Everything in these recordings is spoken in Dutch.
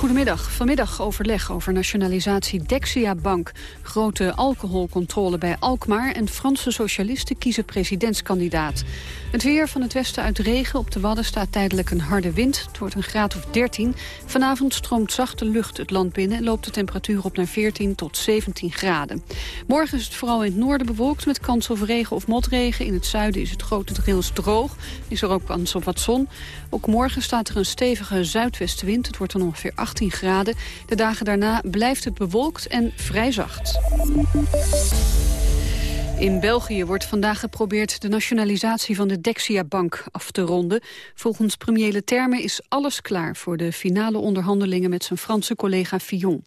Goedemiddag. Vanmiddag overleg over nationalisatie Dexia Bank. Grote alcoholcontrole bij Alkmaar en Franse socialisten kiezen presidentskandidaat. Het weer van het westen uit regen. Op de Wadden staat tijdelijk een harde wind. Het wordt een graad of 13. Vanavond stroomt zachte lucht het land binnen... en loopt de temperatuur op naar 14 tot 17 graden. Morgen is het vooral in het noorden bewolkt... met kans op regen of motregen. In het zuiden is het grotendeels droog. Is er ook kans op wat zon. Ook morgen staat er een stevige zuidwestenwind. Het wordt dan ongeveer 18 graden. De dagen daarna blijft het bewolkt en vrij zacht. In België wordt vandaag geprobeerd de nationalisatie van de Dexia-bank af te ronden. Volgens premier Leterme is alles klaar voor de finale onderhandelingen met zijn Franse collega Fillon.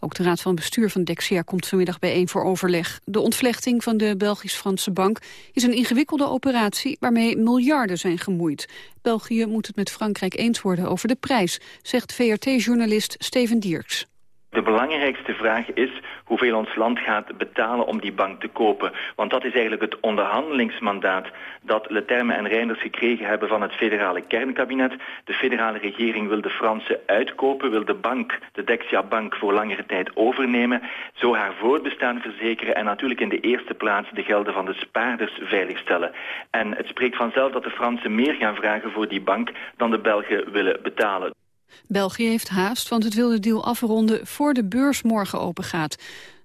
Ook de raad van bestuur van Dexia komt vanmiddag bijeen voor overleg. De ontvlechting van de Belgisch-Franse bank is een ingewikkelde operatie waarmee miljarden zijn gemoeid. België moet het met Frankrijk eens worden over de prijs, zegt VRT-journalist Steven Dierks. De belangrijkste vraag is hoeveel ons land gaat betalen om die bank te kopen. Want dat is eigenlijk het onderhandelingsmandaat dat Leterme en Reinders gekregen hebben van het federale kernkabinet. De federale regering wil de Fransen uitkopen, wil de bank, de Dexia Bank, voor langere tijd overnemen. Zo haar voortbestaan verzekeren en natuurlijk in de eerste plaats de gelden van de spaarders veiligstellen. En het spreekt vanzelf dat de Fransen meer gaan vragen voor die bank dan de Belgen willen betalen. België heeft haast, want het wil de deal afronden voor de beurs morgen opengaat.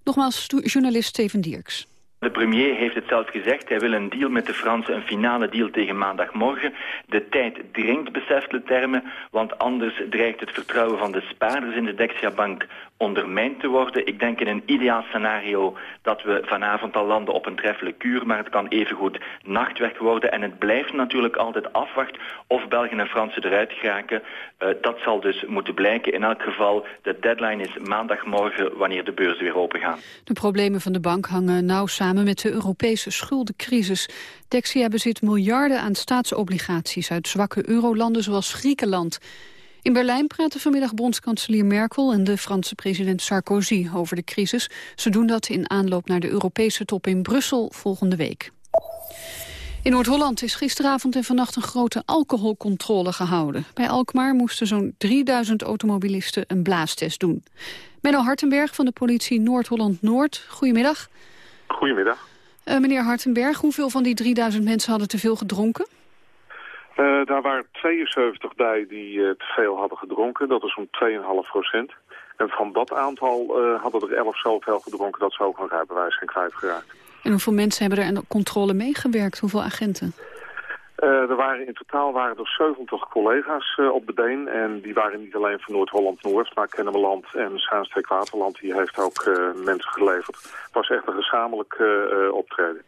Nogmaals, journalist Steven Dierks. De premier heeft het zelf gezegd. Hij wil een deal met de Fransen, een finale deal tegen maandagmorgen. De tijd dringt, beseft de termen, want anders dreigt het vertrouwen van de spaarders in de Dexia-bank ondermijnd te worden. Ik denk in een ideaal scenario dat we vanavond al landen op een treffelijk kuur, maar het kan evengoed nachtwerk worden. En het blijft natuurlijk altijd afwacht of Belgen en Fransen eruit geraken. Uh, dat zal dus moeten blijken. In elk geval, de deadline is maandagmorgen wanneer de beurzen weer open gaan. De problemen van de bank hangen nauw samen met de Europese schuldencrisis. Dexia bezit miljarden aan staatsobligaties uit zwakke eurolanden zoals Griekenland. In Berlijn praten vanmiddag bondskanselier Merkel en de Franse president Sarkozy over de crisis. Ze doen dat in aanloop naar de Europese top in Brussel volgende week. In Noord-Holland is gisteravond en vannacht een grote alcoholcontrole gehouden. Bij Alkmaar moesten zo'n 3000 automobilisten een blaastest doen. Menno Hartenberg van de politie Noord-Holland-Noord, goedemiddag. Goedemiddag. Uh, meneer Hartenberg, hoeveel van die 3000 mensen hadden te veel gedronken? Uh, daar waren 72 bij die uh, te veel hadden gedronken. Dat is zo'n 2,5 procent. En van dat aantal hadden er 11 zoveel gedronken dat ze ook een rijbewijs zijn kwijtgeraakt. En hoeveel mensen hebben er aan controle meegewerkt? Hoeveel agenten? Uh, er waren in totaal waren er 70 collega's uh, op de been. En die waren niet alleen van Noord-Holland-Noord, maar Kennemerland en Schaanstreek-Waterland. Die heeft ook uh, mensen geleverd. Het was echt een gezamenlijk optreden.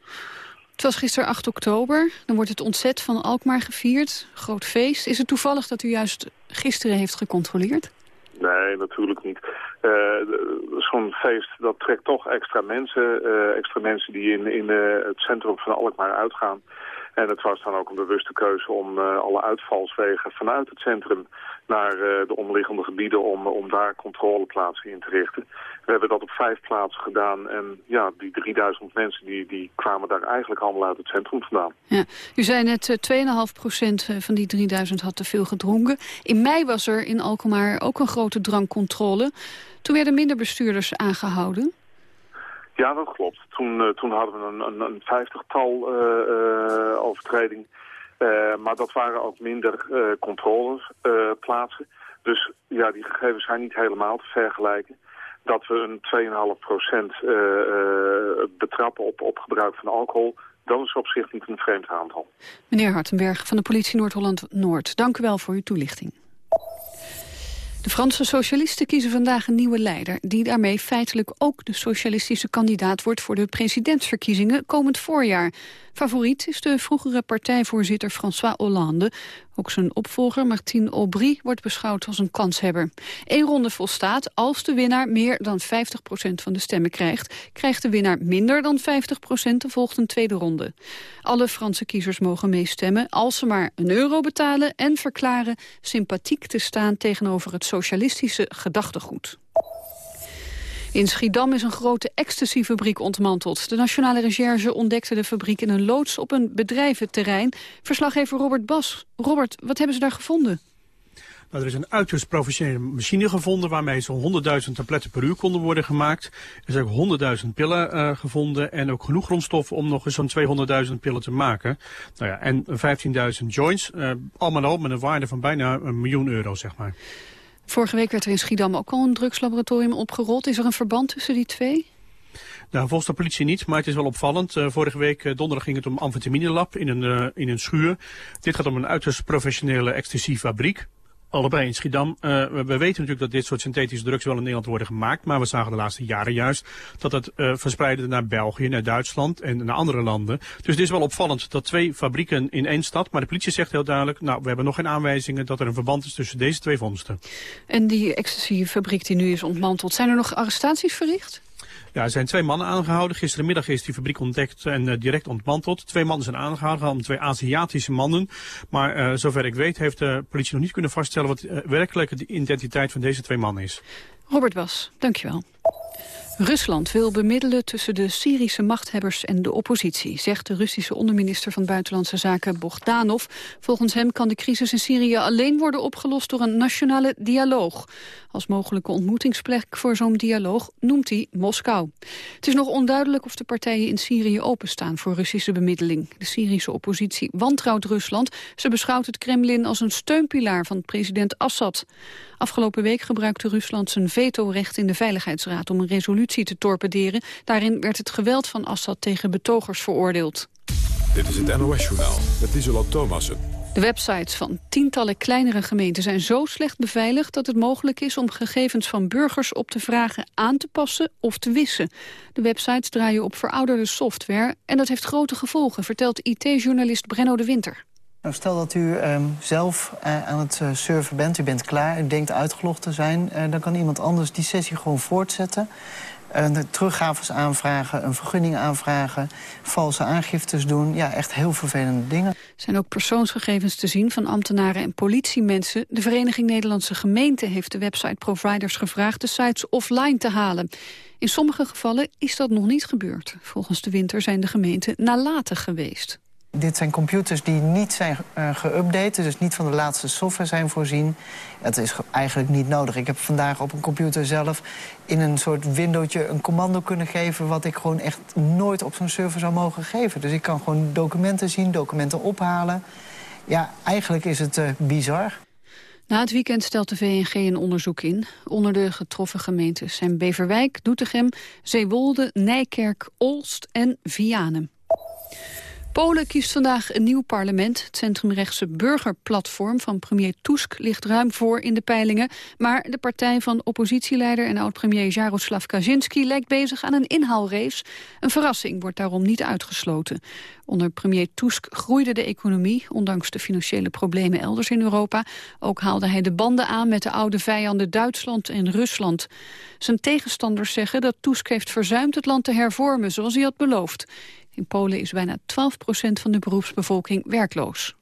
Het was gisteren 8 oktober. Dan wordt het ontzet van Alkmaar gevierd. Groot feest. Is het toevallig dat u juist gisteren heeft gecontroleerd? Nee, natuurlijk niet. Uh, Zo'n feest, dat trekt toch extra mensen. Uh, extra mensen die in, in uh, het centrum van Alkmaar uitgaan. En het was dan ook een bewuste keuze om uh, alle uitvalswegen vanuit het centrum naar uh, de omliggende gebieden om, om daar controleplaatsen in te richten. We hebben dat op vijf plaatsen gedaan en ja, die 3000 mensen die, die kwamen daar eigenlijk allemaal uit het centrum vandaan. Ja. U zei net, uh, 2,5 procent van die 3000 had te veel gedronken. In mei was er in Alkmaar ook een grote drankcontrole. Toen werden minder bestuurders aangehouden. Ja, dat klopt. Toen, uh, toen hadden we een, een, vijftigtal uh, uh, overtreding. maar dat waren ook minder controleplaatsen. dus ja, die gegevens zijn niet helemaal te vergelijken. Dat we een 2,5 procent betrappen op, op gebruik van alcohol... dat is op zich niet een vreemd aantal. Meneer Hartenberg van de politie Noord-Holland-Noord, dank u wel voor uw toelichting. De Franse socialisten kiezen vandaag een nieuwe leider... die daarmee feitelijk ook de socialistische kandidaat wordt... voor de presidentsverkiezingen komend voorjaar. Favoriet is de vroegere partijvoorzitter François Hollande. Ook zijn opvolger Martine Aubry wordt beschouwd als een kanshebber. Eén ronde volstaat als de winnaar meer dan 50% van de stemmen krijgt. Krijgt de winnaar minder dan 50% dan volgt een tweede ronde. Alle Franse kiezers mogen meestemmen als ze maar een euro betalen... en verklaren sympathiek te staan tegenover het socialistische gedachtegoed. In Schiedam is een grote ecstasyfabriek ontmanteld. De Nationale Recherche ontdekte de fabriek in een loods op een bedrijventerrein. Verslaggever Robert Bas. Robert, wat hebben ze daar gevonden? Nou, er is een uiterst professionele machine gevonden waarmee zo'n 100.000 tabletten per uur konden worden gemaakt. Er zijn ook 100.000 pillen uh, gevonden en ook genoeg grondstoffen om nog eens zo'n 200.000 pillen te maken. Nou ja, en 15.000 joints, uh, allemaal op met een waarde van bijna een miljoen euro, zeg maar. Vorige week werd er in Schiedam ook al een drugslaboratorium opgerold. Is er een verband tussen die twee? Nou, volgens de politie niet, maar het is wel opvallend. Uh, vorige week uh, donderdag ging het om amfetaminelab in een, uh, in een schuur. Dit gaat om een uiterst professionele ecstasy-fabriek allebei in Schiedam. Uh, we, weten natuurlijk dat dit soort synthetische drugs wel in Nederland worden gemaakt. Maar we zagen de laatste jaren juist dat het uh, verspreidde naar België, naar Duitsland en naar andere landen. Dus het is wel opvallend dat twee fabrieken in één stad. Maar de politie zegt heel duidelijk, nou we hebben nog geen aanwijzingen dat er een verband is tussen deze twee vondsten. En die ecstasy-fabriek die nu is ontmanteld, zijn er nog arrestaties verricht? Ja, er zijn twee mannen aangehouden. Gisterenmiddag is die fabriek ontdekt en uh, direct ontmanteld. Twee mannen zijn aangehouden, twee Aziatische mannen. Maar uh, zover ik weet heeft de politie nog niet kunnen vaststellen wat uh, werkelijk de identiteit van deze twee mannen is. Robert Was, dankjewel. Rusland wil bemiddelen tussen de Syrische machthebbers en de oppositie, zegt de Russische onderminister van Buitenlandse Zaken Bogdanov. Volgens hem kan de crisis in Syrië alleen worden opgelost door een nationale dialoog. Als mogelijke ontmoetingsplek voor zo'n dialoog noemt hij Moskou. Het is nog onduidelijk of de partijen in Syrië openstaan voor Russische bemiddeling. De Syrische oppositie wantrouwt Rusland. Ze beschouwt het Kremlin als een steunpilaar van president Assad. Afgelopen week gebruikte Rusland zijn vetorecht in de Veiligheidsraad om een resolutie te torpederen. Daarin werd het geweld van Assad tegen betogers veroordeeld. Dit is het NOS-journaal met Isola Thomassen. De websites van tientallen kleinere gemeenten zijn zo slecht beveiligd dat het mogelijk is om gegevens van burgers op te vragen aan te passen of te wissen. De websites draaien op verouderde software en dat heeft grote gevolgen, vertelt IT-journalist Brenno de Winter. Nou, stel dat u um, zelf uh, aan het uh, surfen bent, u bent klaar, u denkt uitgelogd te zijn... Uh, dan kan iemand anders die sessie gewoon voortzetten de teruggaves aanvragen, een vergunning aanvragen... valse aangiftes doen, ja, echt heel vervelende dingen. Zijn ook persoonsgegevens te zien van ambtenaren en politiemensen. De Vereniging Nederlandse Gemeenten heeft de website-providers gevraagd... de sites offline te halen. In sommige gevallen is dat nog niet gebeurd. Volgens de winter zijn de gemeenten nalatig geweest. Dit zijn computers die niet zijn uh, geüpdate, dus niet van de laatste software zijn voorzien. Dat is eigenlijk niet nodig. Ik heb vandaag op een computer zelf in een soort windowtje een commando kunnen geven... wat ik gewoon echt nooit op zo'n server zou mogen geven. Dus ik kan gewoon documenten zien, documenten ophalen. Ja, eigenlijk is het uh, bizar. Na het weekend stelt de VNG een onderzoek in. Onder de getroffen gemeentes zijn Beverwijk, Doetinchem, Zeewolde, Nijkerk, Olst en Vianen. Polen kiest vandaag een nieuw parlement. Het centrumrechtse burgerplatform van premier Tusk ligt ruim voor in de peilingen. Maar de partij van oppositieleider en oud-premier Jaroslav Kaczynski lijkt bezig aan een inhaalrace. Een verrassing wordt daarom niet uitgesloten. Onder premier Tusk groeide de economie, ondanks de financiële problemen elders in Europa. Ook haalde hij de banden aan met de oude vijanden Duitsland en Rusland. Zijn tegenstanders zeggen dat Tusk heeft verzuimd het land te hervormen zoals hij had beloofd. In Polen is bijna 12% van de beroepsbevolking werkloos.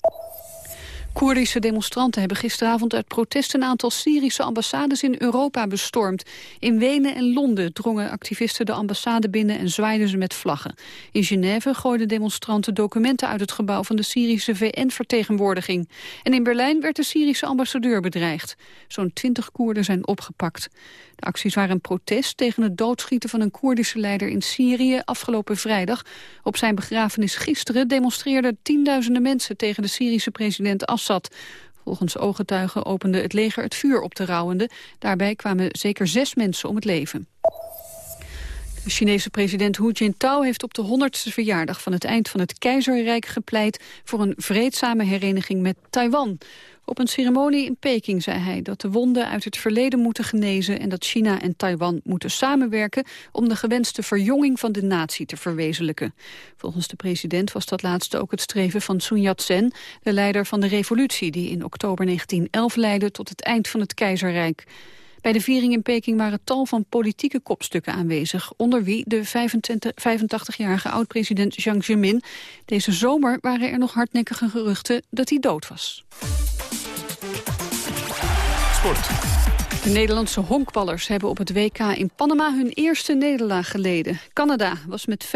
Koerdische demonstranten hebben gisteravond uit protest een aantal Syrische ambassades in Europa bestormd. In Wenen en Londen drongen activisten de ambassade binnen en zwaaiden ze met vlaggen. In Genève gooiden demonstranten documenten uit het gebouw van de Syrische VN-vertegenwoordiging. En in Berlijn werd de Syrische ambassadeur bedreigd. Zo'n twintig Koerden zijn opgepakt. De acties waren een protest tegen het doodschieten van een Koerdische leider in Syrië afgelopen vrijdag. Op zijn begrafenis gisteren demonstreerden tienduizenden mensen tegen de Syrische president Assad. Volgens ooggetuigen opende het leger het vuur op de rouwende. Daarbij kwamen zeker zes mensen om het leven. De Chinese president Hu Jintao heeft op de 100ste verjaardag van het eind van het keizerrijk gepleit voor een vreedzame hereniging met Taiwan. Op een ceremonie in Peking zei hij dat de wonden uit het verleden moeten genezen en dat China en Taiwan moeten samenwerken om de gewenste verjonging van de natie te verwezenlijken. Volgens de president was dat laatste ook het streven van Sun Yat-sen, de leider van de revolutie die in oktober 1911 leidde tot het eind van het keizerrijk. Bij de viering in Peking waren tal van politieke kopstukken aanwezig, onder wie de 85-jarige oud-president Jiang Zemin. Deze zomer waren er nog hardnekkige geruchten dat hij dood was. De Nederlandse honkballers hebben op het WK in Panama hun eerste nederlaag geleden. Canada was met 5-4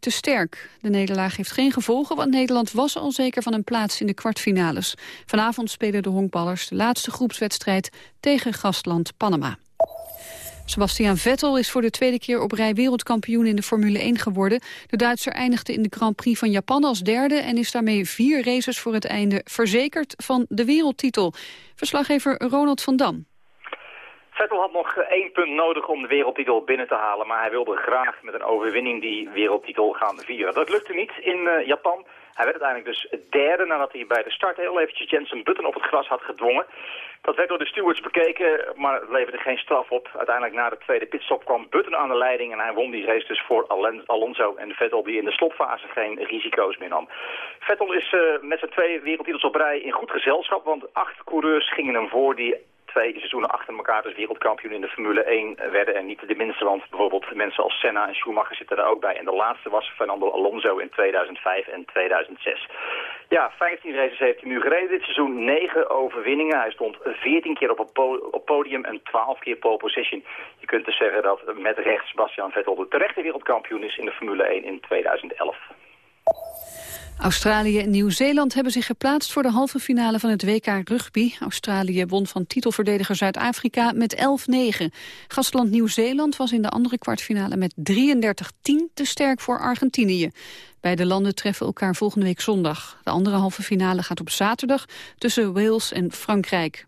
te sterk. De nederlaag heeft geen gevolgen, want Nederland was al zeker van een plaats in de kwartfinales. Vanavond spelen de honkballers de laatste groepswedstrijd tegen gastland Panama. Sebastian Vettel is voor de tweede keer op rij wereldkampioen in de Formule 1 geworden. De Duitser eindigde in de Grand Prix van Japan als derde... en is daarmee vier races voor het einde verzekerd van de wereldtitel. Verslaggever Ronald van Dam. Vettel had nog één punt nodig om de wereldtitel binnen te halen. Maar hij wilde graag met een overwinning die wereldtitel gaan vieren. Dat lukte niet in uh, Japan. Hij werd uiteindelijk dus derde nadat hij bij de start heel eventjes Jensen Button op het gras had gedwongen. Dat werd door de stewards bekeken, maar het leverde geen straf op. Uiteindelijk na de tweede pitstop kwam Button aan de leiding en hij won die race dus voor Alonso en Vettel die in de slotfase geen risico's meer nam. Vettel is uh, met zijn twee wereldtitels op rij in goed gezelschap, want acht coureurs gingen hem voor die twee seizoenen achter elkaar dus wereldkampioen in de Formule 1 werden. En niet de minste, want bijvoorbeeld mensen als Senna en Schumacher zitten er ook bij. En de laatste was Fernando Alonso in 2005 en 2006. Ja, 15 races heeft hij nu gereden dit seizoen. 9 overwinningen. Hij stond 14 keer op het podium en 12 keer pole position. Je kunt dus zeggen dat met rechts Sebastian Vettel de terechte wereldkampioen is in de Formule 1 in 2011. Australië en Nieuw-Zeeland hebben zich geplaatst voor de halve finale van het WK Rugby. Australië won van titelverdediger Zuid-Afrika met 11-9. Gastland Nieuw-Zeeland was in de andere kwartfinale met 33-10 te sterk voor Argentinië. Beide landen treffen elkaar volgende week zondag. De andere halve finale gaat op zaterdag tussen Wales en Frankrijk.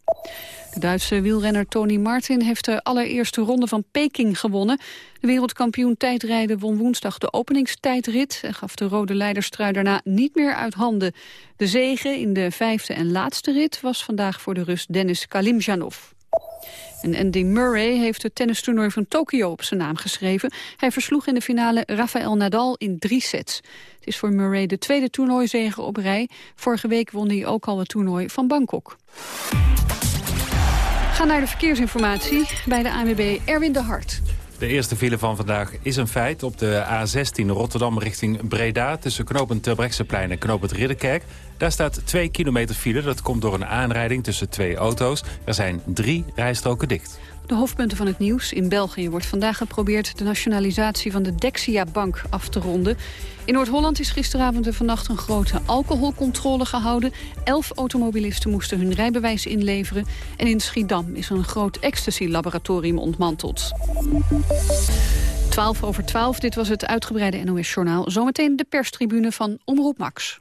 De Duitse wielrenner Tony Martin heeft de allereerste ronde van Peking gewonnen. De wereldkampioen tijdrijden won woensdag de openingstijdrit... en gaf de rode leiderstrui daarna niet meer uit handen. De zege in de vijfde en laatste rit was vandaag voor de Rus Dennis Kalimjanov. En Andy Murray heeft het tennistoernooi van Tokio op zijn naam geschreven. Hij versloeg in de finale Rafael Nadal in drie sets. Het is voor Murray de tweede toernooizege op rij. Vorige week won hij ook al het toernooi van Bangkok. Ga naar de verkeersinformatie bij de ANWB Erwin de Hart. De eerste file van vandaag is een feit. Op de A16 Rotterdam richting Breda... tussen knooppunt Terbrechtseplein en knooppunt Ridderkerk... daar staat 2 kilometer file. Dat komt door een aanrijding tussen twee auto's. Er zijn drie rijstroken dicht. De hoofdpunten van het nieuws. In België wordt vandaag geprobeerd de nationalisatie van de Dexia-bank af te ronden. In Noord-Holland is gisteravond en vannacht een grote alcoholcontrole gehouden. Elf automobilisten moesten hun rijbewijs inleveren. En in Schiedam is een groot ecstasy-laboratorium ontmanteld. 12 over 12, dit was het uitgebreide NOS-journaal. Zometeen de perstribune van Omroep Max.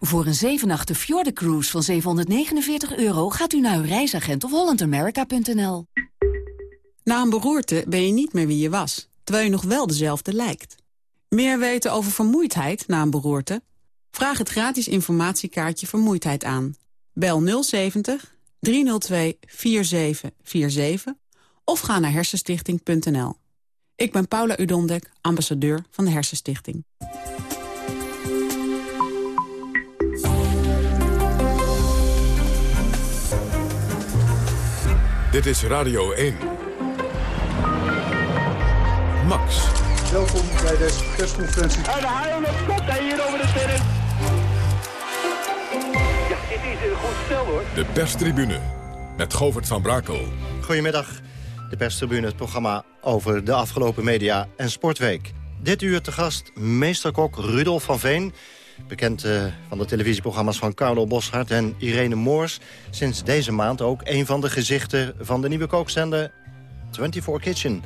Voor een 7 nachten Fjorden Cruise van 749 euro gaat u naar uw reisagent of hollandamerica.nl. Na een beroerte ben je niet meer wie je was, terwijl je nog wel dezelfde lijkt. Meer weten over vermoeidheid na een beroerte? Vraag het gratis informatiekaartje Vermoeidheid aan. Bel 070 302 4747 of ga naar hersenstichting.nl. Ik ben Paula Udondek, ambassadeur van de Hersenstichting. Dit is Radio 1. Max. Welkom bij de persconferentie. En de haal op kop hier over de terrein. Ja, dit is een goed stel hoor. De perstribune met Govert van Brakel. Goedemiddag. De perstribune, het programma over de afgelopen media en sportweek. Dit uur te gast meesterkok Rudolf van Veen Bekend uh, van de televisieprogramma's van Carlo Boshart en Irene Moors. Sinds deze maand ook een van de gezichten van de nieuwe kookzender 24 Kitchen.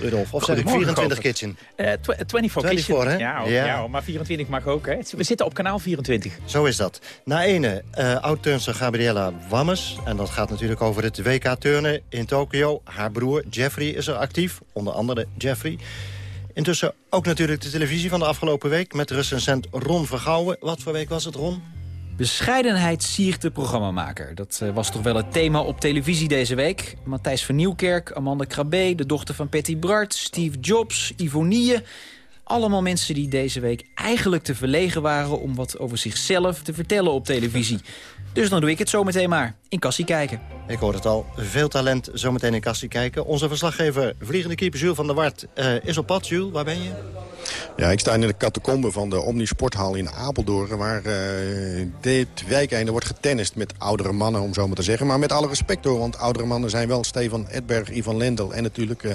Rudolf, of zeg ik 24 Kitchen? Uh, 24, 24 Kitchen. Hè? Ja, ja. ja, maar 24 mag ook. Hè? We zitten op kanaal 24. Zo is dat. Na ene, uh, oud-turnster Gabriella Wammes. En dat gaat natuurlijk over het WK-turnen in Tokio. Haar broer Jeffrey is er actief, onder andere Jeffrey. Intussen ook natuurlijk de televisie van de afgelopen week... met recensent Ron Vergouwen. Wat voor week was het, Ron? Bescheidenheid siert de programmamaker. Dat uh, was toch wel het thema op televisie deze week. Matthijs van Nieuwkerk, Amanda Krabbe, de dochter van Patty Bart... Steve Jobs, Ivonie. Allemaal mensen die deze week eigenlijk te verlegen waren... om wat over zichzelf te vertellen op televisie. Dus dan doe ik het zometeen maar. In Kassie kijken. Ik hoor het al. Veel talent zometeen in Kassie kijken. Onze verslaggever, vliegende keeper Jules van der Wart, uh, is op pad. Jules, waar ben je? Ja, ik sta in de catacombe van de Omnisporthal in Apeldoorn... waar uh, dit weekende wordt getennist met oudere mannen, om zo maar te zeggen. Maar met alle respect hoor, want oudere mannen zijn wel Stefan Edberg, Ivan Lendel... en natuurlijk uh,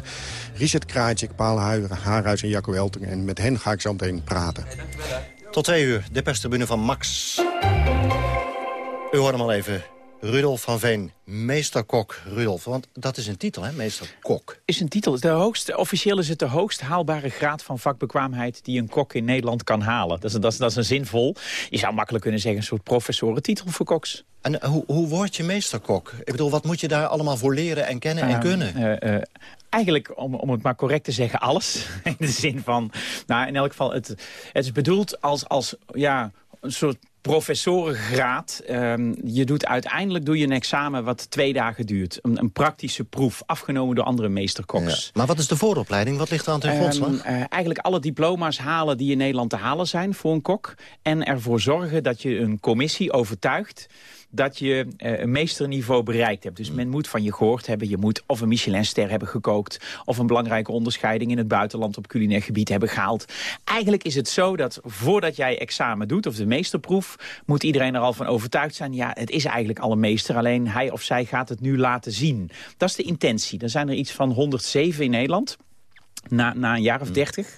Richard Krajcik, Paul Haarhuis en Jacco Elting. En met hen ga ik zo meteen praten. Tot twee uur, de perstribune van Max. U hoort hem al even. Rudolf van Veen, meesterkok Rudolf. Want dat is een titel, hè, meesterkok. Is een titel. De hoogste, officieel is het de hoogst haalbare graad van vakbekwaamheid... die een kok in Nederland kan halen. Dat is, dat is, dat is een zinvol, je zou makkelijk kunnen zeggen... een soort professorentitel voor koks. En uh, hoe, hoe word je meesterkok? Ik bedoel, wat moet je daar allemaal voor leren en kennen en uh, kunnen? Uh, eigenlijk, om, om het maar correct te zeggen, alles. In de zin van, nou, in elk geval, het, het is bedoeld als, als ja, een soort professorengraad. Um, je doet, uiteindelijk doe je een examen wat twee dagen duurt. Een, een praktische proef, afgenomen door andere meesterkoks. Ja. Maar wat is de vooropleiding? Wat ligt er aan ten grondslag? Um, uh, eigenlijk alle diploma's halen die in Nederland te halen zijn voor een kok. En ervoor zorgen dat je een commissie overtuigt dat je uh, een meesterniveau bereikt hebt. Dus men moet van je gehoord hebben. Je moet of een Michelinster hebben gekookt... of een belangrijke onderscheiding in het buitenland op culinair gebied hebben gehaald. Eigenlijk is het zo dat voordat jij examen doet, of de meesterproef... moet iedereen er al van overtuigd zijn... ja, het is eigenlijk al een meester, alleen hij of zij gaat het nu laten zien. Dat is de intentie. Er zijn er iets van 107 in Nederland... Na, na een jaar of dertig.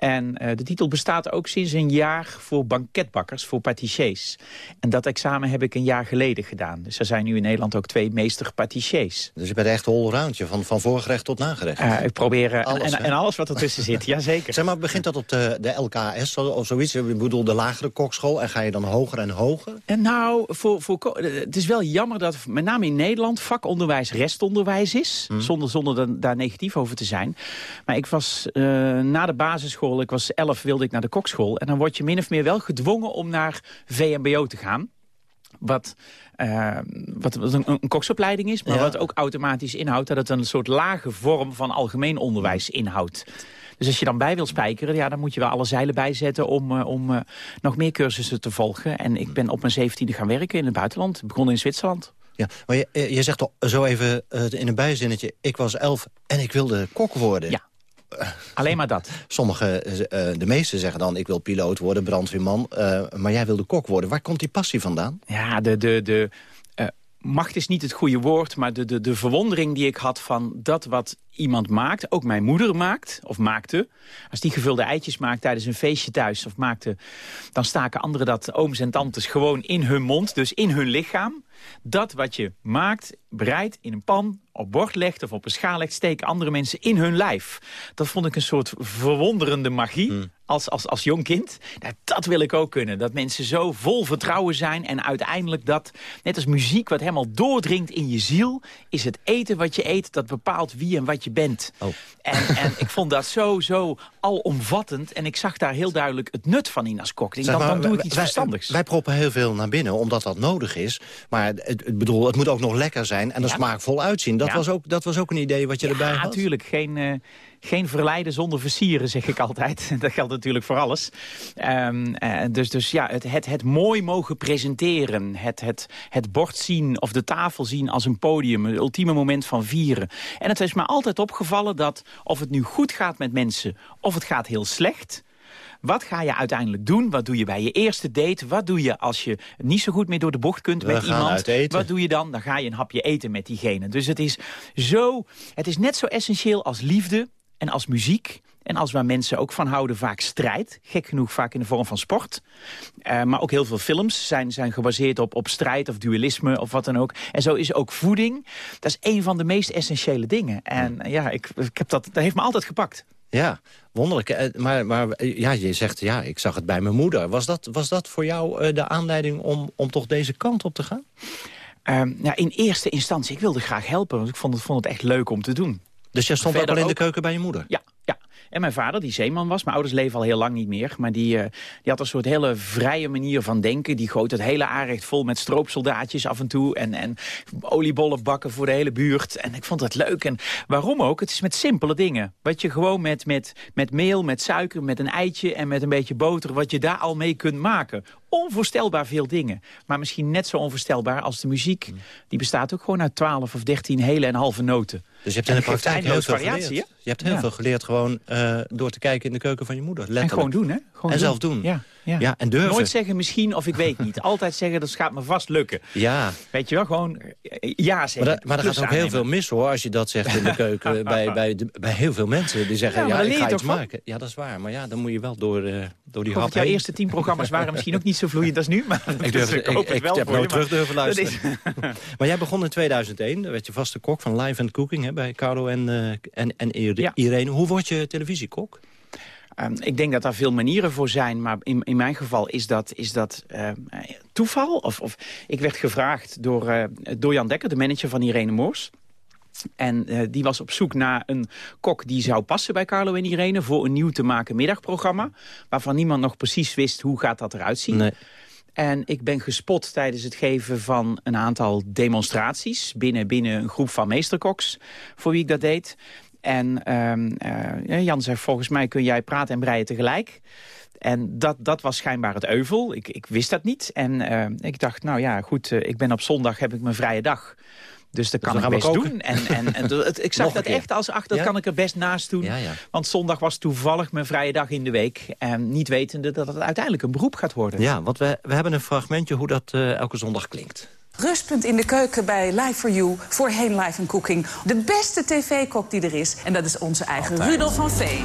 En uh, de titel bestaat ook sinds een jaar voor banketbakkers, voor patissiers. En dat examen heb ik een jaar geleden gedaan. Dus er zijn nu in Nederland ook twee meester patissiers. Dus je bent echt allroundje, van, van voorgerecht tot nagerecht? Uh, ik probeer, uh, alles, en, en, alles wat ertussen zit, jazeker. Zeg maar, begint dat op de, de LKS of zoiets? Ik bedoel, de lagere kokschool, en ga je dan hoger en hoger? En nou, voor, voor, het is wel jammer dat met name in Nederland vakonderwijs restonderwijs is. Hmm. Zonder, zonder daar negatief over te zijn. Maar ik was na de basisschool ik was elf, wilde ik naar de kokschool. En dan word je min of meer wel gedwongen om naar VMBO te gaan. Wat, uh, wat een, een koksopleiding is, maar ja. wat ook automatisch inhoudt... dat het een soort lage vorm van algemeen onderwijs inhoudt. Dus als je dan bij wil spijkeren, ja, dan moet je wel alle zeilen bijzetten... om, uh, om uh, nog meer cursussen te volgen. En ik ben op mijn zeventiende gaan werken in het buitenland. Begonnen in Zwitserland. Ja, maar je, je zegt toch zo even in een bijzinnetje... ik was elf en ik wilde kok worden. Ja. Alleen maar dat. Sommigen, uh, de meesten zeggen dan... ik wil piloot worden, brandweerman. Uh, maar jij wilde kok worden. Waar komt die passie vandaan? Ja, de, de, de, macht is niet het goede woord... maar de, de, de verwondering die ik had van dat wat iemand maakt... ook mijn moeder maakt, of maakte... als die gevulde eitjes maakt tijdens een feestje thuis... of maakte, dan staken anderen dat ooms en tantes gewoon in hun mond... dus in hun lichaam. Dat wat je maakt, bereidt in een pan, op bord legt of op een schaal legt... steken andere mensen in hun lijf. Dat vond ik een soort verwonderende magie hmm. als, als, als jong kind. Nou, dat wil ik ook kunnen. Dat mensen zo vol vertrouwen zijn en uiteindelijk dat... net als muziek wat helemaal doordringt in je ziel... is het eten wat je eet dat bepaalt wie en wat je bent. Oh. En, en ik vond dat zo, zo alomvattend. En ik zag daar heel duidelijk het nut van in als kok. Dan, dan doe ik iets wij, verstandigs. Wij proppen heel veel naar binnen, omdat dat nodig is. Maar het, het, bedoel, het moet ook nog lekker zijn en er ja. smaakvol uitzien. Dat, ja. was ook, dat was ook een idee wat je ja, erbij had. natuurlijk. Geen, uh, geen verleiden zonder versieren, zeg ik altijd. dat geldt natuurlijk voor alles. Um, uh, dus, dus ja, het, het, het mooi mogen presenteren. Het, het, het bord zien of de tafel zien als een podium. Het ultieme moment van vieren. En het is me altijd opgevallen dat of het nu goed gaat met mensen... of het gaat heel slecht... Wat ga je uiteindelijk doen? Wat doe je bij je eerste date? Wat doe je als je niet zo goed meer door de bocht kunt We met iemand? Wat doe je dan? Dan ga je een hapje eten met diegene. Dus het is, zo, het is net zo essentieel als liefde en als muziek. En als waar mensen ook van houden, vaak strijd. Gek genoeg vaak in de vorm van sport. Uh, maar ook heel veel films zijn, zijn gebaseerd op, op strijd of dualisme of wat dan ook. En zo is ook voeding. Dat is een van de meest essentiële dingen. En ja, ja ik, ik heb dat, dat heeft me altijd gepakt. Ja, wonderlijk. Maar, maar ja, je zegt, ja, ik zag het bij mijn moeder. Was dat, was dat voor jou uh, de aanleiding om, om toch deze kant op te gaan? Um, nou, in eerste instantie, ik wilde graag helpen. Want ik vond het, vond het echt leuk om te doen. Dus jij stond ook al in de keuken bij je moeder? Ja, ja. En mijn vader, die zeeman was. Mijn ouders leven al heel lang niet meer. Maar die, uh, die had een soort hele vrije manier van denken. Die goot het hele aanrecht vol met stroopsoldaatjes af en toe. En, en oliebollen bakken voor de hele buurt. En ik vond dat leuk. En waarom ook? Het is met simpele dingen. Wat je gewoon met, met, met meel, met suiker, met een eitje en met een beetje boter... wat je daar al mee kunt maken onvoorstelbaar veel dingen. Maar misschien net zo onvoorstelbaar als de muziek. Die bestaat ook gewoon uit 12 of 13 hele en halve noten. Dus je hebt in de praktijk heel veel variatie, geleerd. Je hebt heel veel geleerd gewoon uh, door te kijken in de keuken van je moeder. Letterlijk. En gewoon doen, hè? Gewoon en doen. zelf doen. Ja, ja. ja, en durven. Nooit zeggen misschien of ik weet niet. Altijd zeggen dat gaat me vast lukken. Ja. Weet je wel, gewoon eh, ja zeggen. Maar, maar er gaat ook heel veel mis hoor, als je dat zegt in de keuken. bij, bij, de, bij heel veel mensen die zeggen, ja, ja ik ga iets maken. Ja, dat is waar. Maar ja, dan moet je wel door, uh, door die hap Jouw eerste tien programma's waren misschien ook niet zo vloeiend als nu. Maar ik, durf, ik, ik, ik, heb nooit terug durven luisteren. maar jij begon in 2001, dan werd je vaste kok van Live and Cooking hè, bij Carlo en, uh, en, en Irene. Hoe word je televisiekok? Um, ik denk dat daar veel manieren voor zijn, maar in, in mijn geval is dat, is dat uh, toeval. Of, of, ik werd gevraagd door, uh, door Jan Dekker, de manager van Irene Moors. En uh, die was op zoek naar een kok die zou passen bij Carlo en Irene... voor een nieuw te maken middagprogramma... waarvan niemand nog precies wist hoe gaat dat eruit zien. Nee. En ik ben gespot tijdens het geven van een aantal demonstraties... binnen, binnen een groep van meesterkoks voor wie ik dat deed. En um, uh, Jan zei, volgens mij kun jij praten en breien tegelijk. En dat, dat was schijnbaar het euvel. Ik, ik wist dat niet. En uh, ik dacht, nou ja, goed, uh, ik ben op zondag, heb ik mijn vrije dag. Dus dat Dus kan ik we best doen. En, en, en het- ik zag dat keer. echt als, ach, dat Ja? kan ik er best naast doen. Ja, ja. Want zondag was toevallig mijn vrije dag in de week. En niet wetende dat het uiteindelijk een beroep gaat worden. Ja, want we, we hebben een fragmentje hoe dat eh, elke zondag klinkt. Rustpunt in de keuken bij Live for You, voorheen Live Cooking. De beste tv-kok die er is. En dat is onze eigen Rudolf van Veen.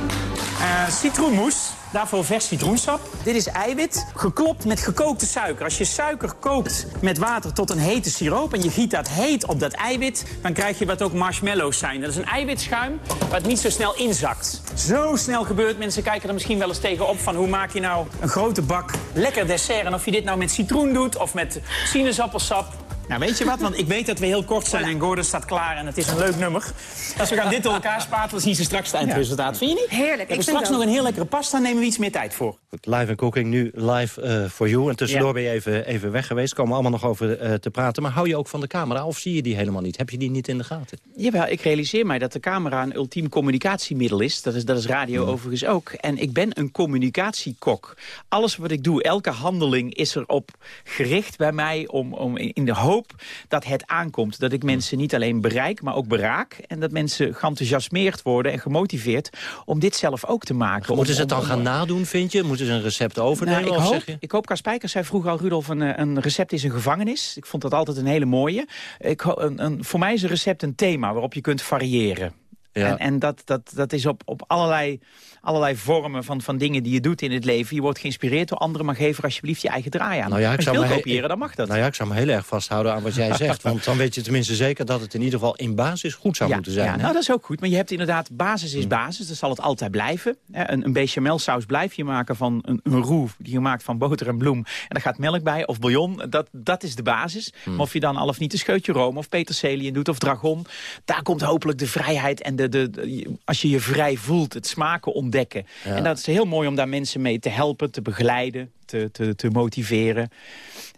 Eh, citroenmoes, daarvoor vers citroensap. Dit is eiwit, geklopt met gekookte suiker. Als je suiker kookt met water tot een hete siroop... en je giet dat heet op dat eiwit, dan krijg je wat ook marshmallows zijn. Dat is een eiwitschuim wat niet zo snel inzakt. Zo snel gebeurt, mensen kijken er misschien wel eens tegen op... van hoe maak je nou een grote bak lekker dessert... en of je dit nou met citroen doet of met sinaasappelsap... Nou, weet je wat? Want ik weet dat we heel kort zijn en Gordon staat klaar en het is een leuk nummer. Als we gaan dit door elkaar spatelen, dan zien ze straks het eindresultaat. Vind je niet? Heerlijk, We ik vind straks nog een heel lekkere pasta, nemen we iets meer tijd voor. Live en cooking, nu live eh for you. En tussendoor Ja. ben je even, even weg geweest. Komen we allemaal nog over eh, te praten. Maar hou je ook van de camera of zie je die helemaal niet? Heb je die niet in de gaten? Jawel, ik realiseer mij dat de camera een ultiem communicatiemiddel is. Dat is, dat is radio overigens ook. En ik ben een communicatiekok. Alles wat ik doe, elke handeling is erop gericht bij mij... Om, om in de hoop dat het aankomt. Dat ik mensen niet alleen bereik, maar ook beraak. En dat mensen geenthousiasmeerd worden en gemotiveerd... om dit zelf ook te maken. Moeten ze het dan gaan nadoen, vind je? Moeten ze een recept overnemen? Nou, ik, of hoop, zeg je? ik hoop, Spijkers zei vroeger al, Rudolf, een, eh, een recept is een gevangenis. Ik vond dat altijd een hele mooie. Ik, een, een, voor mij is een recept een thema waarop je kunt variëren. Ja. En, en dat, dat, dat is op, op allerlei, allerlei vormen van, van dingen die je doet in het leven. Je wordt geïnspireerd door anderen, maar geef er alsjeblieft je eigen draai aan. Nou ja, ik zou me kopiëren, dan mag dat. Nou ja, ik zou me heel erg vasthouden aan wat jij zegt. Want dan weet je tenminste zeker dat het in ieder geval in basis goed zou ja, moeten zijn. ja, hè? nou, dat is ook goed. Maar je hebt inderdaad, basis is basis. Dat zal het altijd blijven. Een, een bechamelsaus blijf je maken van een, een roux... die je maakt van boter en bloem. En daar gaat melk bij, of bouillon. Dat, dat is de basis. Mm. Maar of je dan al of niet een scheutje room of peterselie in doet... of dragon, daar komt hopelijk de vrijheid... en de, de, de- als je je vrij voelt, het smaken ontdekken. Ja. En dat is heel mooi om daar mensen mee te helpen, te begeleiden... te, te, te motiveren.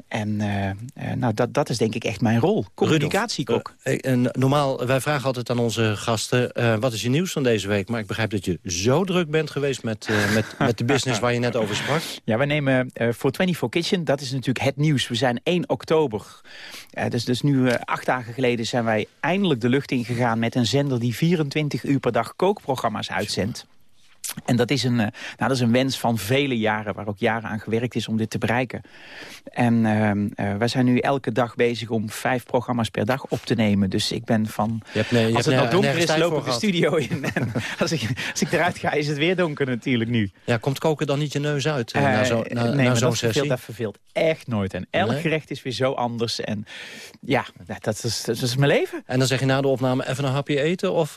En eh, eh, nou, dat, dat is denk ik echt mijn rol. Communicatiekok. Eh, en normaal, wij vragen altijd aan onze gasten... wat is je nieuws van deze week? Maar ik begrijp dat je zo druk bent geweest met, met, met de business waar je net over sprak. Ja, we nemen voor 24 Kitchen, dat is natuurlijk het nieuws. We zijn 1 oktober, dus, dus nu acht dagen geleden... zijn wij eindelijk de lucht ingegaan met een zender... die 24 uur per dag kookprogramma's uitzendt. En dat is, een, eh, nou, dat is een wens van vele jaren, waar ook jaren aan gewerkt is om dit te bereiken. En eh, wij zijn nu elke dag bezig om vijf programma's per dag op te nemen. Dus ik ben van, Je hebt, nee, je als het nog donker is, loop ik de studio in. En als ik, als ik eruit ga, is het weer donker natuurlijk nu. Ja, komt koken dan niet je neus uit eh, na zo- na- nee, na zo'n dat verveelt, sessie? dat verveelt echt nooit. En elk Nee? gerecht is weer zo anders. En ja, dat is, dat is mijn leven. En dan zeg je na de opname even een hapje eten? Of,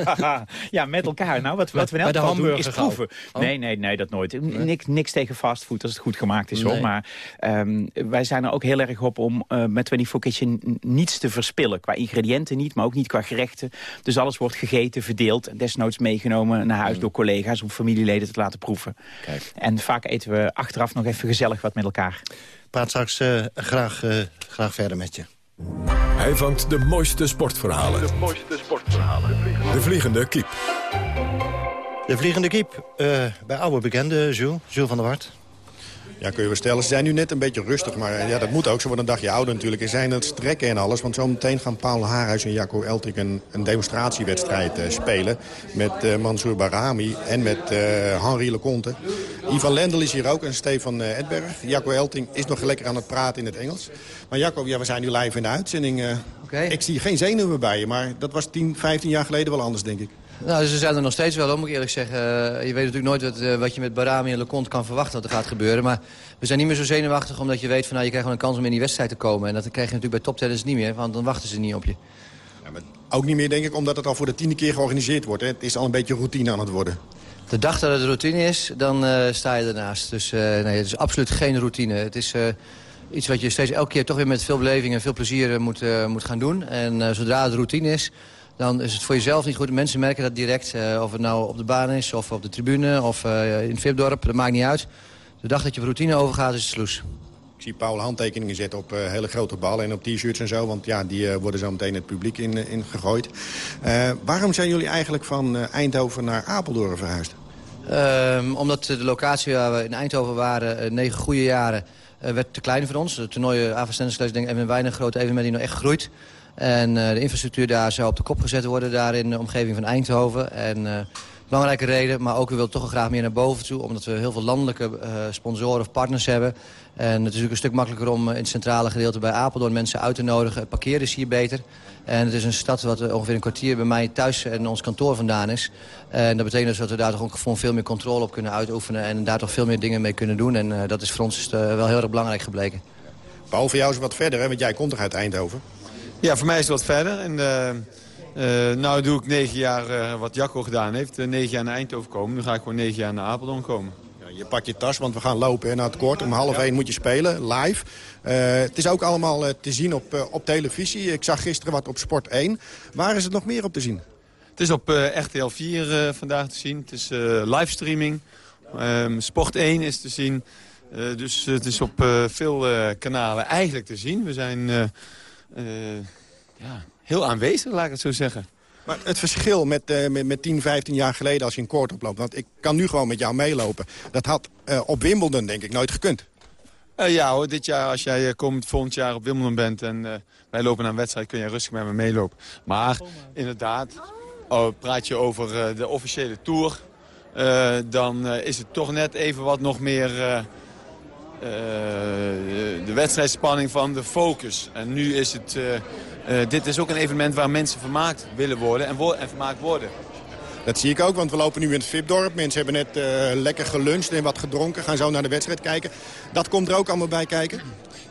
ja, met elkaar. Nou, wat, wat we in doen is proeven. Oh. Nee, nee, nee, dat nooit. Niks, niks tegen fastfood als het goed gemaakt is, hoor. Maar um, wij zijn er ook heel erg op om uh, met 24 Kitchen niets te verspillen. Qua ingrediënten niet, maar ook niet qua gerechten. Dus alles wordt gegeten, verdeeld en desnoods meegenomen naar huis mm. door collega's om familieleden te laten proeven. Kijk. En vaak eten we achteraf nog even gezellig wat met elkaar. Praat straks uh, graag, uh, graag verder met je. Hij vangt de mooiste sportverhalen. De mooiste sportverhalen. De Vliegende Kiep. De Vliegende Kiep, uh, bij oude bekende Jules, Jules van der Wart. Ja, kun je wel stellen. Ze zijn nu net een beetje rustig, maar ja, dat moet ook. Ze worden een dagje ouder natuurlijk. Er zijn het strekken en alles. Want zometeen gaan Paul Haarhuis en Jacco Eltrik een, een demonstratiewedstrijd uh, spelen. Met uh, Mansour Barami en met uh, Henri Leconte. Ivan Lendel is hier ook en Stefan Edberg. Jacco Elting is nog lekker aan het praten in het Engels. Maar Jacco, ja, we zijn nu live in de uitzending. Okay. Ik zie geen zenuwen bij je, maar dat was 10, 15 jaar geleden wel anders, denk ik. Nou, ze zijn er nog steeds wel, moet ik eerlijk zeggen. je weet natuurlijk nooit wat, uh, wat je met Barami en Leconte kan verwachten wat er gaat gebeuren. Maar we zijn niet meer zo zenuwachtig omdat je weet van nou, je krijgt gewoon een kans om in die wedstrijd te komen. En dat krijg je natuurlijk bij toptellers niet meer, want dan wachten ze niet op je. Ja, maar ook niet meer denk ik omdat het al voor de tiende keer georganiseerd wordt. Hè? Het is al een beetje routine aan het worden. De dag dat het routine is, dan uh, sta je ernaast. Dus uh, nee, het is absoluut geen routine. Het is iets wat je steeds elke keer toch weer met veel beleving en veel plezier moet, moet gaan doen. En zodra het routine is, dan is het voor jezelf niet goed. Mensen merken dat direct, uh, of het nou op de baan is of op de tribune of uh, in het VIP-dorp. Dat maakt niet uit. De dag dat je routine overgaat is het sloes. Ik zie Paul handtekeningen zetten op uh, hele grote ballen en op t-shirts en zo. Want ja, die worden zo meteen het publiek in, in gegooid. waarom zijn jullie eigenlijk van Eindhoven naar Apeldoorn verhuisd? Ehm, omdat de locatie waar we in Eindhoven waren, negen goede jaren, werd te klein voor ons. De toernooien Avenstennisles denk ik een weinig grote evenementen die nog echt groeit. En uh, de infrastructuur daar zou op de kop gezet worden, daar in de omgeving van Eindhoven. En uh, belangrijke reden, maar ook we willen toch graag meer naar boven toe... omdat we heel veel landelijke uh, sponsoren of partners hebben. En het is natuurlijk een stuk makkelijker om in het centrale gedeelte bij Apeldoorn mensen uit te nodigen. Het parkeren is hier beter. En het is een stad wat ongeveer een kwartier bij mij thuis en ons kantoor vandaan is. En dat betekent dus dat we daar toch ook gewoon veel meer controle op kunnen uitoefenen... en daar toch veel meer dingen mee kunnen doen. En dat is voor ons wel heel erg belangrijk gebleken. Voor jou is wat verder, hè? want jij komt toch uit Eindhoven? Ja, voor mij is het wat verder. En, uh, nou doe ik negen jaar uh, wat Jacco gedaan heeft. negen jaar naar Eindhoven komen. Nu ga ik gewoon negen jaar naar Apeldoorn komen. Ja, je pakt je tas, want we gaan lopen naar het kort. Om half één moet je spelen, live. het is ook allemaal te zien op, op televisie. Ik zag gisteren wat op Sport 1. Waar is het nog meer op te zien? Het is op RTL 4 vandaag te zien. Het is livestreaming. Um, Sport 1 is te zien. dus het is op veel kanalen eigenlijk te zien. We zijn uh, ja, heel aanwezig, laat ik het zo zeggen. Maar het verschil met, uh, met, met 10, 15 jaar geleden als je een koord oploopt... want ik kan nu gewoon met jou meelopen... dat had uh, op Wimbledon denk ik nooit gekund. ja hoor, dit jaar als jij komend volgend jaar op Wimbledon bent... en wij lopen naar een wedstrijd, kun je rustig met me meelopen. Maar inderdaad, oh, praat je over de officiële tour... dan is het toch net even wat nog meer uh, de wedstrijdspanning van de focus. En nu is het... Uh, dit is ook een evenement waar mensen vermaakt willen worden en, vermaakt worden. Dat zie ik ook, want we lopen nu in het VIP-dorp. Mensen hebben net lekker geluncht en wat gedronken. Gaan zo naar de wedstrijd kijken. Dat komt er ook allemaal bij kijken?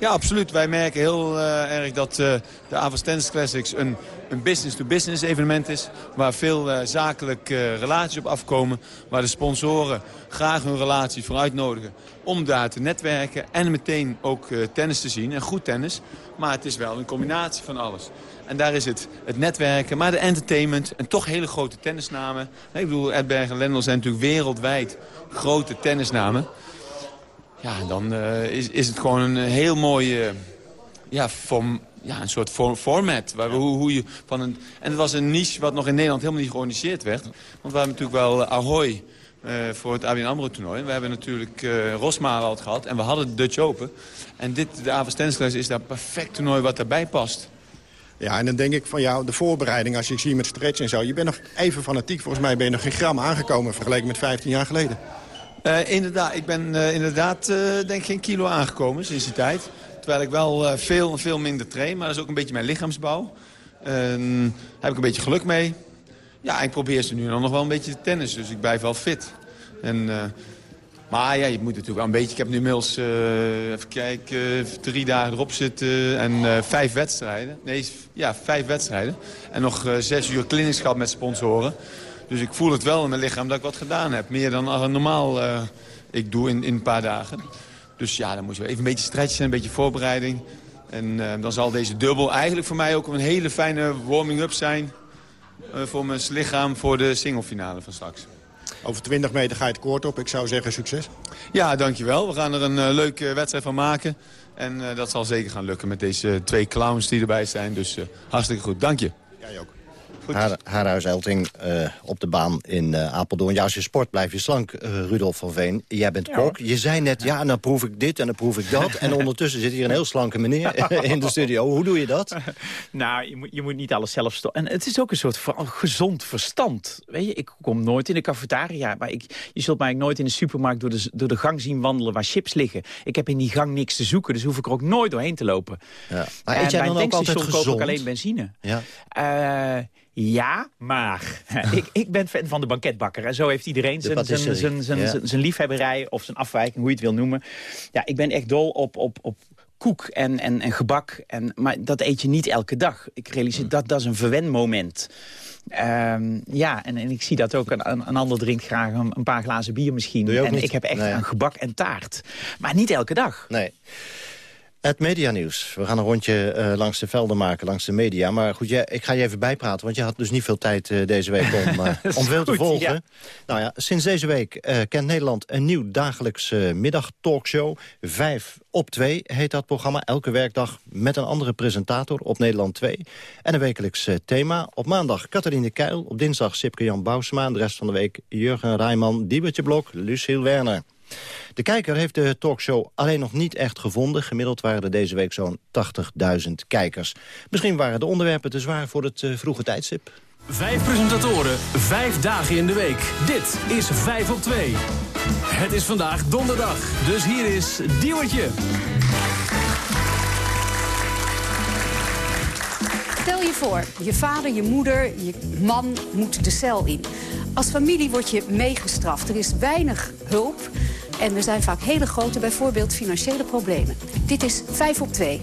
Ja, absoluut. Wij merken heel uh, erg dat uh, de Avastens Classics een een business-to-business evenement is. Waar veel uh, zakelijke relaties op afkomen. Waar de sponsoren graag hun relaties voor uitnodigen. Om daar te netwerken en meteen ook tennis te zien. En goed tennis. Maar het is wel een combinatie van alles. En daar is het, het netwerken, maar de entertainment en toch hele grote tennisnamen. Ik bedoel, Edberg en Lendl zijn natuurlijk wereldwijd grote tennisnamen. Ja, dan uh, is, is het gewoon een heel mooie ja, form, ja, een soort format. Waar we, hoe, hoe je van een, en het was een niche wat nog in Nederland helemaal niet georganiseerd werd. Want we hebben natuurlijk wel Ahoy uh, voor het ABN AMRO toernooi. We hebben natuurlijk uh, Rosmalen al gehad en we hadden de Dutch Open. En dit, de Tennisclass is daar perfect toernooi wat daarbij past. Ja, en dan denk ik van jou, de voorbereiding, als je ziet met stretch en zo... je bent nog even fanatiek. Volgens mij ben je nog geen gram aangekomen vergeleken met 15 jaar geleden. Uh, inderdaad, ik ben uh, inderdaad uh, denk geen kilo aangekomen sinds die tijd. Terwijl ik wel veel veel minder train, maar dat is ook een beetje mijn lichaamsbouw. Daar heb ik een beetje geluk mee. Ja, ik probeer ze nu dan nog wel een beetje te tennis, dus ik blijf wel fit. En maar ja, je moet natuurlijk wel een beetje... Ik heb nu inmiddels, even kijken, drie dagen erop zitten en vijf wedstrijden. Nee, ja, vijf wedstrijden. En nog zes uur clinics gehad met sponsoren. Dus ik voel het wel in mijn lichaam dat ik wat gedaan heb. Meer dan uh, normaal uh, ik doe in, in een paar dagen. Dus ja, dan moet je even een beetje stretchen, een beetje voorbereiding. En uh, dan zal deze dubbel eigenlijk voor mij ook een hele fijne warming-up zijn... voor mijn lichaam voor de singlefinale van straks. Over 20 meter ga je het koord op. Ik zou zeggen succes. Ja, dankjewel. We gaan er een leuke wedstrijd van maken. En dat zal zeker gaan lukken met deze twee clowns die erbij zijn. Dus hartstikke goed. Dank je. Jij ook. Haar, Haarhuis Elting uh, op de baan in uh, Apeldoorn. Ja, als je sport blijf je slank, uh, Rudolf van Veen. Jij bent ja, kok. Je zei net, ja, en dan proef ik dit en dan proef ik dat. en ondertussen zit hier een heel slanke meneer in de studio. Hoe doe je dat? nou, je moet, je moet niet alles zelf stoppen. En het is ook een soort van gezond verstand. Weet je, ik kom nooit in de cafetaria. Maar ik, je zult mij nooit in de supermarkt door de, door de gang zien wandelen waar chips liggen. Ik heb in die gang niks te zoeken, dus hoef ik er ook nooit doorheen te lopen. Ja. Maar eet jij dan ook altijd gezond? koop ik alleen benzine. Ja. Ja, maar ik, ik ben fan van de banketbakker. En zo heeft iedereen zijn, zijn, zijn, zijn, ja. zijn liefhebberij of zijn afwijking, hoe je het wil noemen. Ja, ik ben echt dol op, op, op koek en, en, en gebak. En, maar dat eet je niet elke dag. Ik realiseer, mm. dat, dat is een verwenmoment. Um, ja, en, en ik zie dat ook. Een, een ander drinkt graag een, een, paar glazen bier misschien. En niet? ik heb echt nee. een gebak en taart. Maar niet elke dag. Nee. Het medianieuws. We gaan een rondje uh, langs de velden maken, langs de media. Maar goed, jij, ik ga je even bijpraten, want je had dus niet veel tijd uh, deze week om, uh, om veel te volgen. Ja. Nou ja, sinds deze week kent Nederland een nieuw dagelijks middagtalkshow. Vijf op twee heet dat programma. Elke werkdag met een andere presentator op Nederland 2. En een wekelijks thema. Op maandag Catharine Keil, op dinsdag Sipke Jan Bousema... en de rest van de week Jurgen Rijman, Diebertje Blok, Lucille Werner. De kijker heeft de talkshow alleen nog niet echt gevonden. Gemiddeld waren er deze week zo'n 80.000 kijkers. Misschien waren de onderwerpen te zwaar voor het uh, vroege tijdstip. Vijf presentatoren, vijf dagen in de week. Dit is 5 op 2. Het is vandaag donderdag, dus hier is Diewertje. Stel je voor, je vader, je moeder, je man moet de cel in. Als familie word je meegestraft. Er is weinig hulp. En er zijn vaak hele grote, bijvoorbeeld financiële problemen. Dit is 5 op 2.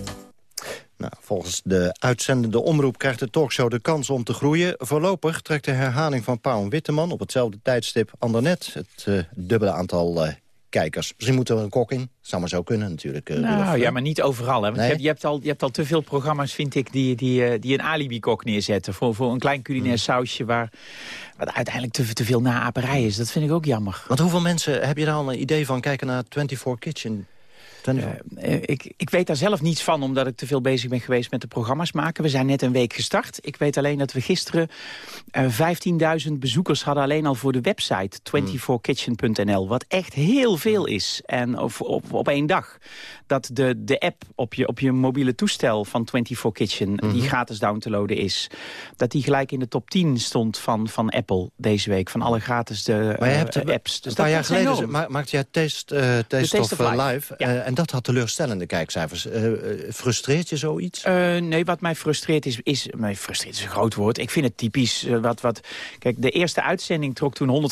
Nou, volgens de uitzendende omroep krijgt de talkshow de kans om te groeien. Voorlopig trekt de herhaling van Pauw en Witteman op hetzelfde tijdstip andernet... het uh, dubbele aantal uh, kijkers. Misschien moeten we een kok in. Zou maar zo kunnen natuurlijk. Uh, nou ja, maar niet overal. Hè? Want nee? je, hebt, je, hebt al, je hebt al te veel programma's, vind ik, die, die, die een alibi-kok neerzetten. Voor, voor een klein culinair mm. sausje waar, wat uiteindelijk te, te veel naaperij is. Dat vind ik ook jammer. Want hoeveel mensen, heb je daar al een idee van kijken naar 24 Kitchen? Uh, ik, ik weet daar zelf niets van, omdat ik te veel bezig ben geweest met de programma's maken. We zijn net een week gestart. Ik weet alleen dat we gisteren uh, 15.000 bezoekers hadden alleen al voor de website 24kitchen.nl. Wat echt heel veel is. En op, op, op één dag. Dat de, de app op je, op je mobiele toestel van 24 Kitchen, mm -hmm. die gratis down te loaden is, dat die gelijk in de top 10 stond van, van Apple deze week. Van alle gratis de, maar je hebt, uh, apps. Dus een paar jaar geleden ma maakte jij Taste, taste, of, Live. live. Ja. En dat had teleurstellende kijkcijfers. Uh, frustreert je zoiets? Uh, nee, wat mij frustreert is... is mij frustreert is een groot woord. Ik vind het typisch. Uh, wat, wat, kijk, de eerste uitzending trok toen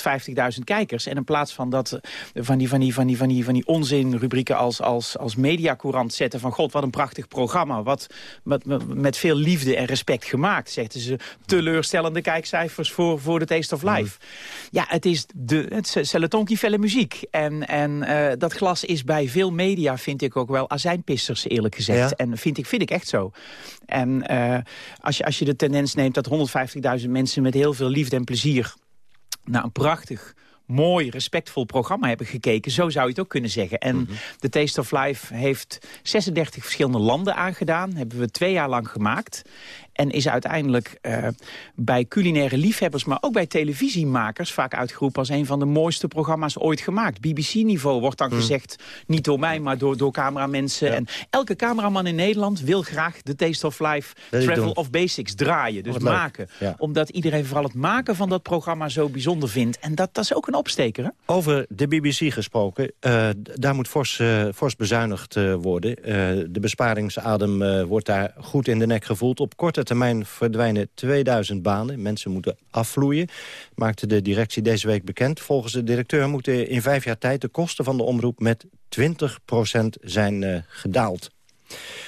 150.000 kijkers. En in plaats van dat van die, van die, van die, van die, van die onzinrubrieken als, als, als mediacourant zetten... van god, wat een prachtig programma. Wat, wat, met veel liefde en respect gemaakt. Zetten ze teleurstellende kijkcijfers voor, voor de Taste of Life. Mm. Ja, het is de het muziek. En, en dat glas is bij veel media, vind ik ook wel azijnpissers, eerlijk gezegd. Ja. En vind ik, vind ik echt zo. En uh, als, je, als je de tendens neemt dat 150.000 mensen met heel veel liefde en plezier... naar een prachtig mooi, respectvol programma hebben gekeken. Zo zou je het ook kunnen zeggen. En mm -hmm. The Taste of Life heeft 36 verschillende landen aangedaan. Hebben we twee jaar lang gemaakt. En is uiteindelijk uh, bij culinaire liefhebbers, maar ook bij televisiemakers... vaak uitgeroepen als een van de mooiste programma's ooit gemaakt. BBC-niveau wordt dan mm. gezegd, niet door mij, maar door, door cameramensen. Ja. En elke cameraman in Nederland wil graag de Taste of Life Travel of Basics draaien. Dus maken. Ja. Omdat iedereen vooral het maken van dat programma zo bijzonder vindt. En dat, dat is ook een opsteker, hè? Over de BBC gesproken, uh, daar moet fors, uh, fors bezuinigd worden. de besparingsadem wordt daar goed in de nek gevoeld. Op korte termijn verdwijnen 2000 banen. Mensen moeten afvloeien, maakte de directie deze week bekend. Volgens de directeur moeten in vijf jaar tijd de kosten van de omroep met 20% zijn uh, gedaald.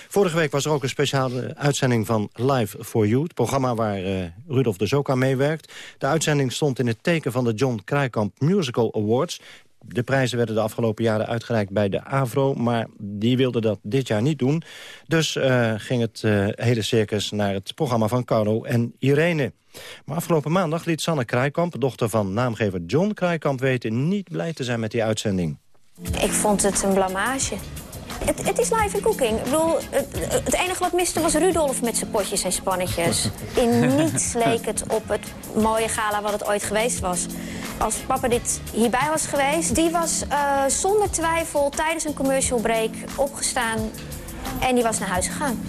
Vorige week was er ook een speciale uitzending van Live for You. Het programma waar uh, Rudolf de Zoka meewerkt. De uitzending stond in het teken van de John Krijkamp Musical Awards. De prijzen werden de afgelopen jaren uitgereikt bij de AVRO... maar die wilde dat dit jaar niet doen. Dus uh, ging het uh, hele circus naar het programma van Carlo en Irene. Maar afgelopen maandag liet Sanne Krijkamp, dochter van naamgever John Krijkamp... weten niet blij te zijn met die uitzending. Ik vond het een blamage. Het, het, is live in cooking. Ik bedoel, het, het, enige wat miste was Rudolf met zijn potjes en spannetjes. In niets leek het op het mooie gala wat het ooit geweest was. Als papa dit hierbij was geweest, die was uh, zonder twijfel tijdens een commercial break opgestaan en die was naar huis gegaan.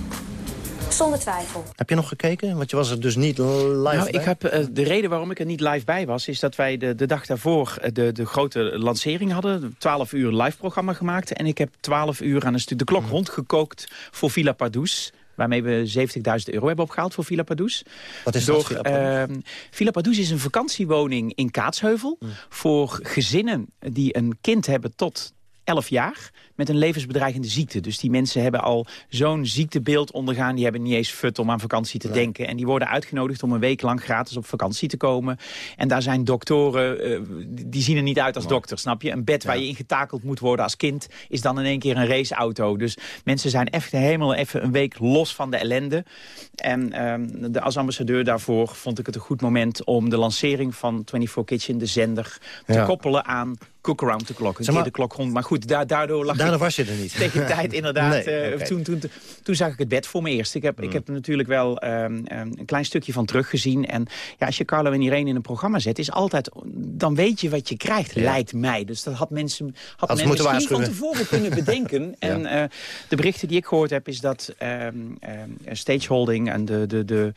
Zonder twijfel. Heb je nog gekeken? Want je was er dus niet live nou, bij? Ik heb, uh, de reden waarom ik er niet live bij was... is dat wij de, de dag daarvoor de, de grote lancering hadden. 12 uur live programma gemaakt. En ik heb 12 uur aan een stuk de klok Mhm. rondgekookt voor Villa Pardoes waarmee we 70.000 euro hebben opgehaald voor Villa Pardoes. Wat is Door, dat, Villa Pardoes? Uh, Villa Pardoes is een vakantiewoning in Kaatsheuvel... Mm. voor gezinnen die een kind hebben tot 11 jaar met een levensbedreigende ziekte. Dus die mensen hebben al zo'n ziektebeeld ondergaan. Die hebben niet eens fut om aan vakantie te denken. En die worden uitgenodigd om een week lang gratis op vakantie te komen. En daar zijn doktoren, uh, die zien er niet uit als dokter, snap je? Een bed waar je ingetakeld moet worden als kind... is dan in één keer een raceauto. Dus mensen zijn echt helemaal even een week los van de ellende. En um, de, als ambassadeur daarvoor vond ik het een goed moment... om de lancering van 24 Kitchen, de zender, te Ja. koppelen aan Cook Around the Clock. Een Zeg maar- keer de klok rond. Maar goed, da daardoor lag Daardoor ik was je er niet. tegen tijd inderdaad. Nee, eh, toen, toen, toen zag ik het bed voor me eerst. Ik heb, Mm. ik heb er natuurlijk wel ehm, ehm, een klein stukje van teruggezien. En ja, als je Carlo en Irene in een programma zet... is altijd, dan weet je wat je krijgt, Ja. lijkt mij. Dus dat had mensen had men misschien van tevoren kunnen bedenken. En eh, de berichten die ik gehoord heb is dat ehm ehm, stageholding en de... de, de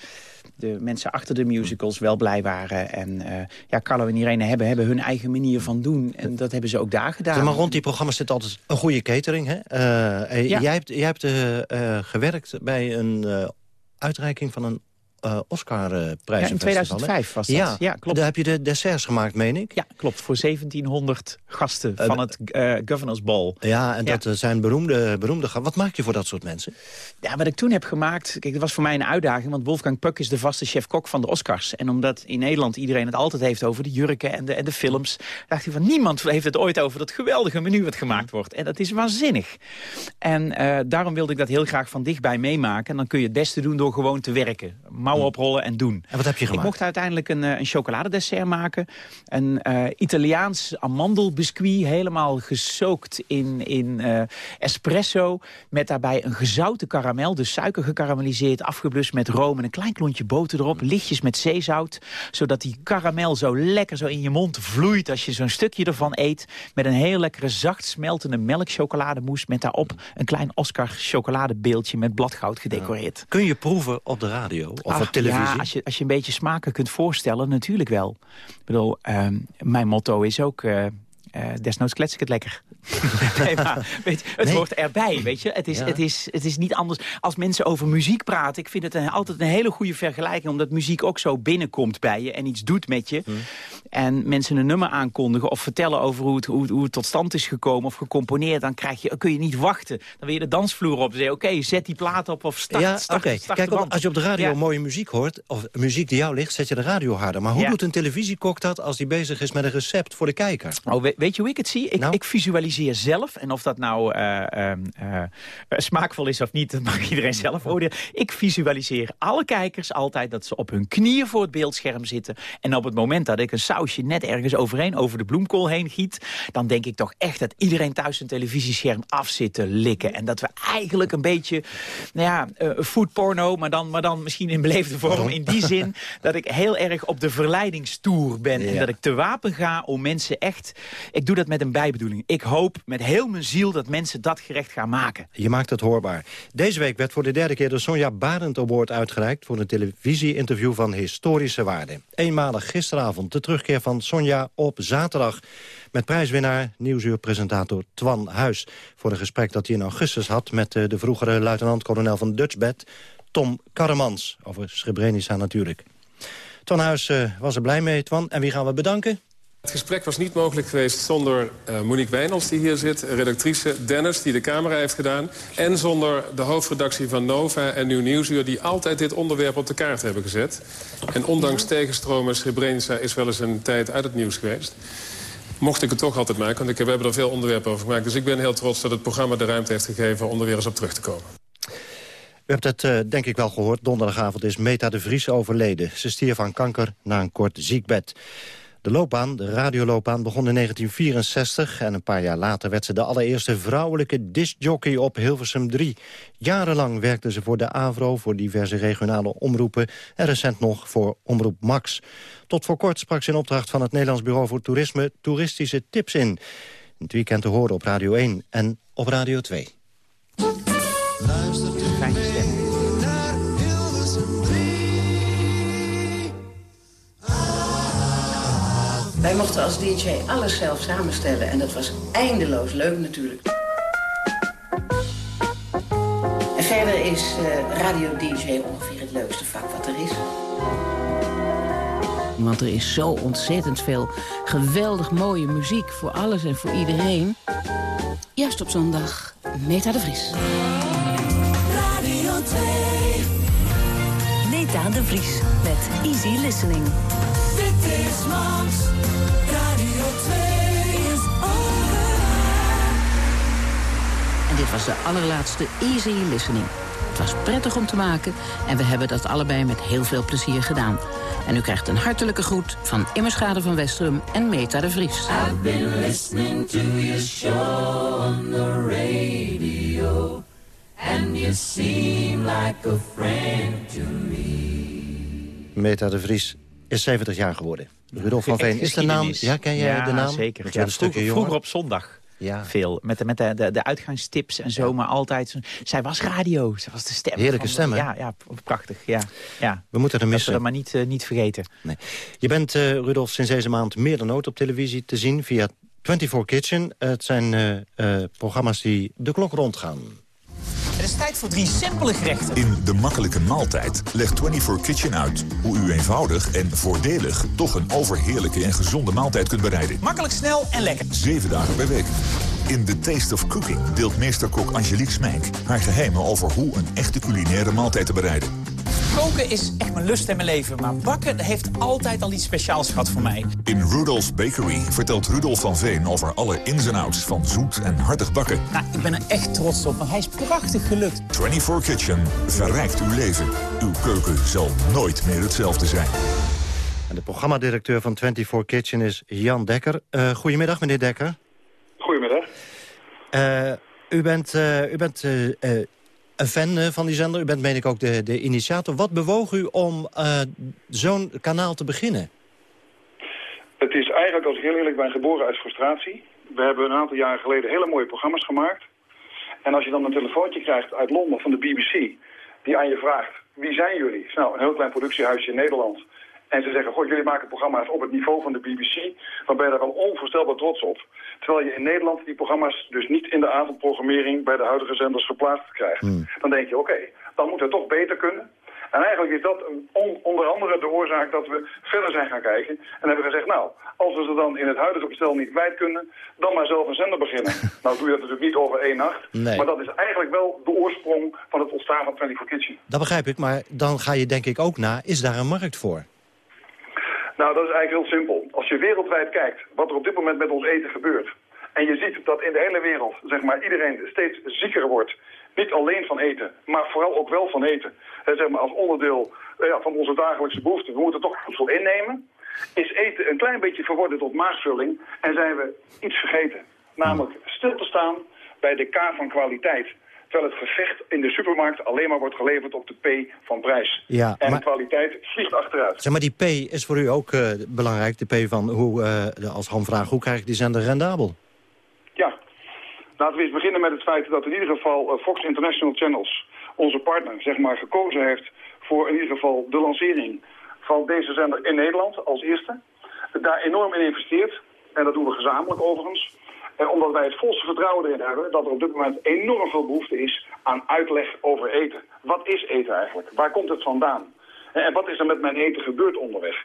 de mensen achter de musicals wel blij waren. En eh, ja, Carlo en Irene hebben, hebben hun eigen manier van doen. En dat hebben ze ook daar gedaan. Maar rond die programma's zit altijd een goede catering. Hè? Eh, eh, Ja. Jij hebt, jij hebt gewerkt bij een uitreiking van een eh Oscar-prijs. Ja, in 2005 was dat. Ja, Ja, klopt. Daar heb je de desserts gemaakt, meen ik? Ja, klopt. Voor 1700 gasten Eh, van het eh, Governors Ball. Ja, en dat eh, zijn beroemde, beroemde... Wat maak je voor dat soort mensen? Ja, wat ik toen heb gemaakt... Kijk, dat was voor mij een uitdaging. Want Wolfgang Puck is de vaste chef-kok van de Oscars. En omdat in Nederland iedereen het altijd heeft over de jurken en de, en de films... dacht hij van niemand heeft het ooit over dat geweldige menu wat gemaakt wordt. En dat is waanzinnig. En eh, daarom wilde ik dat heel graag van dichtbij meemaken. En dan kun je het beste doen door gewoon te werken. Mouwen oprollen en doen. En wat heb je Ik gemaakt? mocht uiteindelijk een, eh, een chocoladedessert maken. Een eh, Italiaans amandelbiscuit, helemaal gesookt in, in eh, espresso. Met daarbij een gezouten karamel, dus suiker gekarameliseerd, afgeblust met room en een klein klontje boter erop. Lichtjes met zeezout, zodat die karamel zo lekker zo in je mond vloeit als je zo'n stukje ervan eet. Met een heel lekkere zacht smeltende melkchocolademousse met daarop een klein Oscar chocoladebeeldje met bladgoud gedecoreerd. Kun je proeven op de radio of Ach, op televisie? Ja, als je, als je een beetje smaken kunt voorstellen, natuurlijk wel. Ik bedoel, ehm, mijn motto is ook... eh, eh, desnoods klets ik het lekker. nee, maar, weet je, het Nee. hoort erbij, weet je. Het is, Ja. het, is, het is niet anders. Als mensen over muziek praten, ik vind het een, altijd een hele goede vergelijking... omdat muziek ook zo binnenkomt bij je en iets doet met je. En mensen een nummer aankondigen of vertellen over hoe het, hoe, het- hoe het tot stand is gekomen... of gecomponeerd, dan krijg je, kun je niet wachten. Dan wil je de dansvloer op zeggen... oké, zet die plaat op of start, ja, start, Kijk, als je op de radio Ja. mooie muziek hoort, of muziek die jou ligt, zet je de radio harder. Maar hoe Ja. doet een televisiekok dat als hij bezig is met een recept voor de kijker? Oh, we- weet je hoe ik het zie? Ik, Nou? ik visualiseer zelf. En of dat nou eh, ehm, eh, eh, smaakvol is of niet, dat mag iedereen zelf oordelen. Ik visualiseer alle kijkers altijd dat ze op hun knieën voor het beeldscherm zitten. En op het moment dat ik een sausje net ergens overheen over de bloemkool heen giet... dan denk ik toch echt dat iedereen thuis een televisiescherm af zit te likken. En dat we eigenlijk een beetje, nou ja, eh foodporno... Maar dan, maar dan misschien in beleefde vorm. In die zin dat ik heel erg op de verleidingstoer ben. En dat ik te wapen ga om mensen echt... Ik doe dat met een bijbedoeling. Ik hoop met heel mijn ziel dat mensen dat gerecht gaan maken. Je maakt het hoorbaar. Deze week werd voor de derde keer de Sonja Barend Award uitgereikt... voor een televisie-interview van historische waarde. Eenmalig gisteravond de terugkeer van Sonja op zaterdag... met prijswinnaar, nieuwsuurpresentator Twan Huis... voor een gesprek dat hij in augustus had... met eh, de vroegere luitenant-kolonel van Dutchbed, Tom Karremans. Over Srebrenica natuurlijk. Twan Huis eh, was er blij mee, Twan. En wie gaan we bedanken? Het gesprek was niet mogelijk geweest zonder uh, Monique Wijnals die hier zit... redactrice Dennis die de camera heeft gedaan... en zonder de hoofdredactie van Nova en Nieuw Nieuwsuur... die altijd dit onderwerp op de kaart hebben gezet. En ondanks tegenstromen, Srebrenica is wel eens een tijd uit het nieuws geweest. Mocht ik het toch altijd maken, want ik, we hebben er veel onderwerpen over gemaakt. Dus ik ben heel trots dat het programma de ruimte heeft gegeven... om er weer eens op terug te komen. U hebt het uh, denk ik wel gehoord. Donderdagavond is Meta de Vries overleden. Ze stierf van kanker na een kort ziekbed. De loopbaan, de radioloopbaan, begon in 1964... en een paar jaar later werd ze de allereerste vrouwelijke discjockey op Hilversum 3. Jarenlang werkte ze voor de AVRO, voor diverse regionale omroepen... en recent nog voor Omroep Max. Tot voor kort sprak ze in opdracht van het Nederlands Bureau voor Toerisme... toeristische tips in. Het weekend te horen op Radio 1 en op Radio 2. Luister Wij mochten als DJ alles zelf samenstellen en dat was eindeloos leuk natuurlijk. En verder is uh, radio-dj ongeveer het leukste vak wat er is. Want er is zo ontzettend veel geweldig mooie muziek voor alles en voor iedereen. Juist op zondag, Meta de Vries. Radio 2. Meta de Vries met Easy Listening. Dit is Max. En dit was de allerlaatste Easy Listening. Het was prettig om te maken en we hebben dat allebei met heel veel plezier gedaan. En u krijgt een hartelijke groet van Immerschade van Westrum en Meta de Vries. I've been listening to your show on the radio. And you seem like a friend to me. Meta de Vries is 70 jaar geworden. Rudolf van Veen, is de naam... Ja, ken jij ja, de naam? zeker. Ja, vroeger, vroeger op zondag. Ja. Veel. Met, de, met de, de, de uitgangstips en zo, maar altijd... Zij was radio, zij was de stem. Heerlijke stem, Ja, ja, prachtig. Ja, ja. We moeten er missen. Dat we dat maar niet, uh, niet vergeten. Nee. Je bent, uh, Rudolf, sinds deze maand meer dan ooit op televisie te zien... via 24 Kitchen. Het zijn uh, programma's die de klok rondgaan. Het is tijd voor drie simpele gerechten. In De Makkelijke Maaltijd legt 24 Kitchen uit... hoe u eenvoudig en voordelig toch een overheerlijke en gezonde maaltijd kunt bereiden. Makkelijk, snel en lekker. Zeven dagen per week. In The Taste of Cooking deelt meesterkok Angelique Smijk... haar geheimen over hoe een echte culinaire maaltijd te bereiden. Koken is echt mijn lust en mijn leven, maar bakken heeft altijd al iets speciaals gehad voor mij. In Rudolph's Bakery vertelt Rudolf van Veen over alle ins en outs van zoet en hartig bakken. Nou, ik ben er echt trots op, want hij is prachtig gelukt. 24 Kitchen verrijkt uw leven. Uw keuken zal nooit meer hetzelfde zijn. En de programmadirecteur van 24 Kitchen is Jan Dekker. Uh, goedemiddag, meneer Dekker. Goedemiddag. Uh, u bent, uh, u bent een fan van die zender. U bent, meen ik, ook de, de initiator. Wat bewoog u om zo'n kanaal te beginnen? Het is eigenlijk, als ik heel eerlijk ben, geboren uit frustratie. We hebben een aantal jaren geleden hele mooie programma's gemaakt. En als je dan een telefoontje krijgt uit Londen van de BBC... die aan je vraagt, wie zijn jullie? Nou, een heel klein productiehuisje in Nederland. En ze zeggen, goh, jullie maken programma's op het niveau van de BBC. Dan ben je daar al onvoorstelbaar trots op. Terwijl je in Nederland die programma's dus niet in de avondprogrammering... bij de huidige zenders geplaatst krijgt. Hmm. Dan denk je, oké, dan moet het toch beter kunnen. En eigenlijk is dat onder andere de oorzaak dat we verder zijn gaan kijken. En hebben gezegd, nou, als we ze dan in het huidige bestel niet kwijt kunnen... dan maar zelf een zender beginnen. nou doe je dat natuurlijk niet over één nacht. Nee. Maar dat is eigenlijk wel de oorsprong van het ontstaan van 24 Kitchen. Dat begrijp ik, maar dan ga je denk ik ook na... is daar een markt voor? Nou, dat is eigenlijk heel simpel. Als je wereldwijd kijkt wat er op dit moment met ons eten gebeurt... en je ziet dat in de hele wereld zeg maar, iedereen steeds zieker wordt... niet alleen van eten, maar vooral ook wel van eten. Zeg maar, als onderdeel uh, ja, van onze dagelijkse behoeften. We moeten toch voedsel innemen. Is eten een klein beetje verworden tot maagvulling... en zijn we iets vergeten. Namelijk stil te staan bij de K van kwaliteit terwijl het gevecht in de supermarkt alleen maar wordt geleverd op de P van prijs. Ja, en de kwaliteit vliegt achteruit. Zeg maar, die P is voor u ook uh, belangrijk, de P van hoe, uh, als hamvraag, hoe krijg ik die zender rendabel? Ja, laten we eens beginnen met het feit dat in ieder geval uh, Fox International Channels, onze partner, zeg maar, gekozen heeft voor in ieder geval de lancering van deze zender in Nederland als eerste. Daar enorm in investeert, en dat doen we gezamenlijk overigens. En omdat wij het volste vertrouwen erin hebben dat er op dit moment enorm veel behoefte is aan uitleg over eten. Wat is eten eigenlijk? Waar komt het vandaan? En wat is er met mijn eten gebeurd onderweg?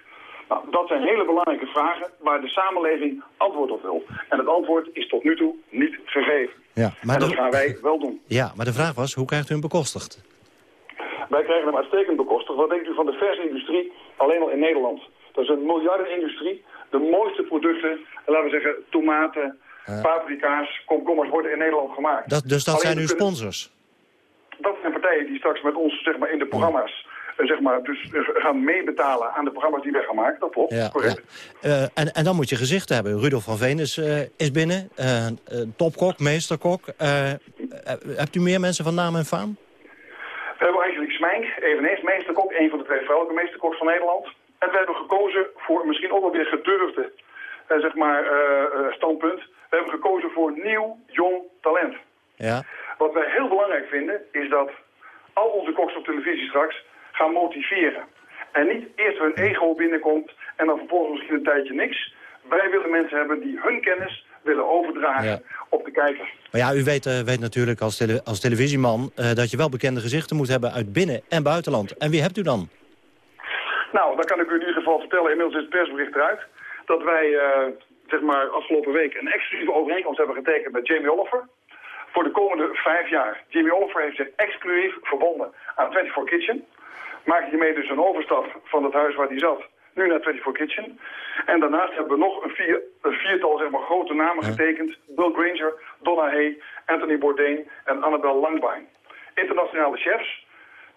Nou, dat zijn hele belangrijke vragen waar de samenleving antwoord op wil. En het antwoord is tot nu toe niet gegeven. Ja, maar en dat de- gaan wij wel doen. Ja, maar de vraag was, hoe krijgt u hem bekostigd? Wij krijgen hem uitstekend bekostigd. Wat denkt u van de versindustrie alleen al in Nederland? Dat is een miljardenindustrie. De mooiste producten, laten we zeggen tomaten, paprika's, komkommers worden in Nederland gemaakt. Dat, dus dat Alleen zijn we uw kunnen- sponsors? Dat zijn partijen die straks met ons zeg maar, in de programma's eh, zeg maar, dus, eh, gaan meebetalen aan de programma's die wij gaan maken. Dat klopt, Ja, correct. Eh, en, en dan moet je gezicht hebben. Rudolf van Veen is, is binnen. topkok, meesterkok. Hebt u meer mensen van naam en faam? We hebben Angelique Smijnk, eveneens meesterkok, een van de twee vrouwelijke meesterkoks van Nederland. En we hebben gekozen voor misschien ook wel weer gedurfde zeg maar, standpunt. We hebben gekozen voor nieuw, jong talent. Ja. Wat wij heel belangrijk vinden, is dat al onze koks op televisie straks gaan motiveren. En niet eerst hun ego binnenkomt en dan vervolgens misschien een tijdje niks. Wij willen mensen hebben die hun kennis willen overdragen Ja. op de kijker. Maar ja, u weet, eh, weet natuurlijk als, tele- als televisieman... eh, dat je wel bekende gezichten moet hebben uit binnen- en buitenland. En wie hebt u dan? Nou, dan kan ik u in ieder geval vertellen, inmiddels is het persbericht eruit, dat wij eh, zeg maar afgelopen week een exclusieve overeenkomst hebben getekend met Jamie Oliver. Voor de komende vijf jaar. Jamie Oliver heeft zich exclusief verbonden aan 24 Kitchen. Maakt hiermee dus een overstap van het huis waar hij zat, nu naar 24 Kitchen. En daarnaast hebben we nog een, vier, een viertal zeg maar, grote namen getekend. Bill Granger, Donna Hay, Anthony Bourdain en Annabel Langbein. Internationale chefs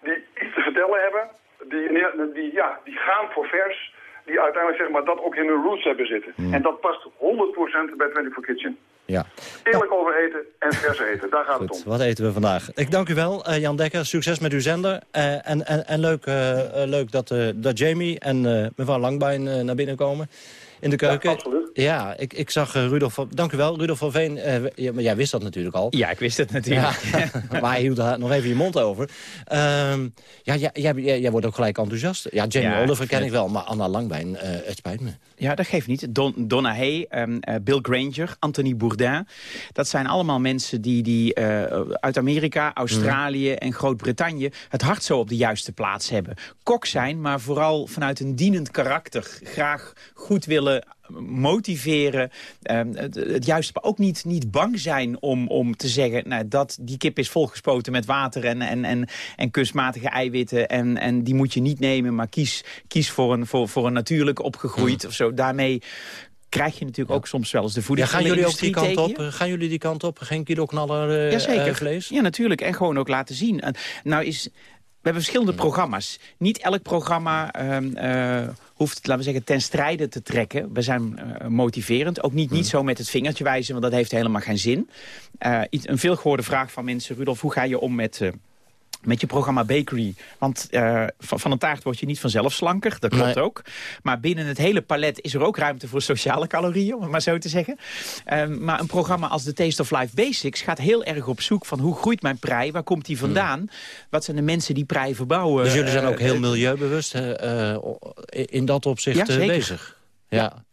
die iets te vertellen hebben, die, die, ja, die gaan voor vers, die uiteindelijk zeg maar, dat ook in hun roots hebben zitten. En dat past 100% bij 24 Kitchen. Ja. Eerlijk over eten en vers eten, daar gaat het om. Wat eten we vandaag? Ik dank u wel, eh, Jan Dekker. Succes met uw zender. Eh, en en, en leuk, eh, leuk dat, eh, dat Jamie en eh, mevrouw Langbijn eh, naar binnen komen in de keuken. Ja, absoluut. Ja, ik, ik zag eh, Rudolf van... Dank u wel, Rudolf van Veen. eh, ja, maar jij wist dat natuurlijk al. Ja, ik wist het natuurlijk. Ja, maar hij hield daar nog even je mond over. Ehm, ja, jij, jij, jij, jij wordt ook gelijk enthousiast. Ja, Jamie Ja, Oliver ken ik wel, maar Anna Langbijn, eh, het spijt me. Ja, dat geeft niet. Don, Donna Hay, ehm, eh, Bill Granger, Anthony Bourdain. Dat zijn allemaal mensen die, die eh, uit Amerika, Australië en Groot-Brittannië... het hart zo op de juiste plaats hebben. Kok zijn, maar vooral vanuit een dienend karakter. Graag goed willen motiveren. ehm, het, het juiste, ook niet, niet bang zijn om, om te zeggen... Nou, dat die kip is volgespoten met water en, en, en, en kunstmatige eiwitten... En, en die moet je niet nemen, maar kies, kies voor, een, voor, voor een natuurlijk opgegroeid of zo. Daarmee krijg je natuurlijk ook soms wel eens de Ja, voeding. gaan jullie ook die kant op? Gaan jullie die kant op? Geen kiloknaller eh Jazeker. eh, vlees? Ja, natuurlijk. En gewoon ook laten zien. En, nou is... We hebben verschillende programma's. Niet elk programma ehm, eh, hoeft, laten we zeggen, ten strijde te trekken. We zijn eh, motiverend. Ook niet, niet zo met het vingertje wijzen, want dat heeft helemaal geen zin. Eh, iets- een veelgehoorde vraag van mensen. Rudolf, hoe ga je om met... met je programma Bakery. Want eh, van, van een taart word je niet vanzelf slanker, dat klopt Nee. ook. Maar binnen het hele palet is er ook ruimte voor sociale calorieën, om het maar zo te zeggen. Ehm, maar een programma als The Taste of Life Basics gaat heel erg op zoek van hoe groeit mijn prei, waar komt die vandaan? Wat zijn de mensen die prei verbouwen? Dus jullie zijn ook Eh, heel eh, milieubewust in dat opzicht Ja, bezig. Ja.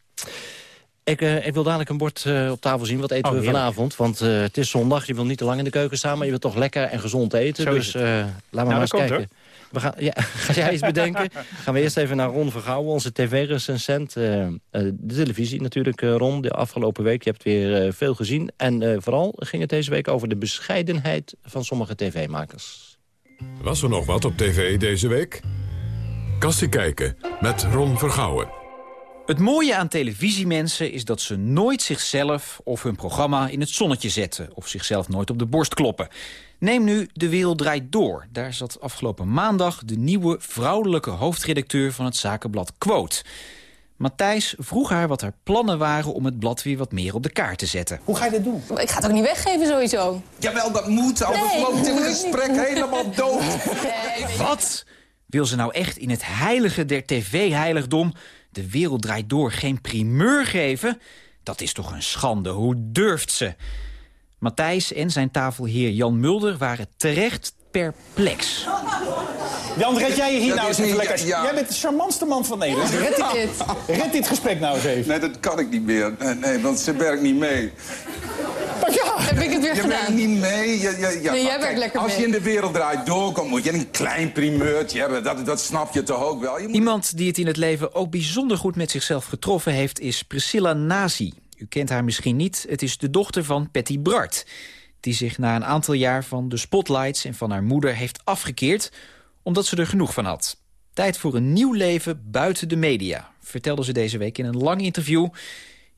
Ik, eh, ik wil dadelijk een bord eh, op tafel zien. Wat eten Oh, we vanavond? Want eh, het is zondag. Je wil niet te lang in de keuken staan, maar je wilt toch lekker en gezond eten. Zo dus eh, laten we Nou, maar eens kijken. We gaan, ja, ga jij iets bedenken? gaan we eerst even naar Ron Vergouwen, onze tv-recensent. eh, eh, de televisie natuurlijk, eh, Ron, de afgelopen week. Je hebt weer eh, veel gezien. En eh, vooral ging het deze week over de bescheidenheid van sommige tv-makers. Was er nog wat op tv deze week? Kassie kijken met Ron Vergouwen. Het mooie aan televisiemensen is dat ze nooit zichzelf of hun programma in het zonnetje zetten... of zichzelf nooit op de borst kloppen. Neem nu De Wereld Draait Door. Daar zat afgelopen maandag de nieuwe vrouwelijke hoofdredacteur van het zakenblad Quote. Matthijs vroeg haar wat haar plannen waren om het blad weer wat meer op de kaart te zetten. Hoe ga je dit doen? Ik ga het ook niet weggeven sowieso. Jawel, dat moet. Anders Nee, loopt dit gesprek niet. helemaal dood. Wat? Wil ze nou echt in het heilige der tv-heiligdom... de wereld draait door geen primeur geven? Dat is toch een schande. Hoe durft ze? Matthijs en zijn tafelheer Jan Mulder waren terecht perplex. Jan, red jij je hier Dat nou eens even lekker? ja. Jij bent de charmantste man van Nederland. Red dit, red dit gesprek nou eens even. Nee, dat kan ik niet meer. Nee, nee, want ze werkt niet mee. Heb ik het weer je gedaan. werkt niet mee. Je, je, ja, Nee, jij kijk, werkt lekker Als mee. je in de wereld draait doorkomt, moet je een klein primeurtje hebben. Dat, dat snap je toch ook wel. Je moet... Iemand die het in het leven ook bijzonder goed met zichzelf getroffen heeft... is Priscilla Nazi. U kent haar misschien niet. Het is de dochter van Patty Bart. Die zich na een aantal jaar van de spotlights en van haar moeder heeft afgekeerd... omdat ze er genoeg van had. Tijd voor een nieuw leven buiten de media... vertelde ze deze week in een lang interview...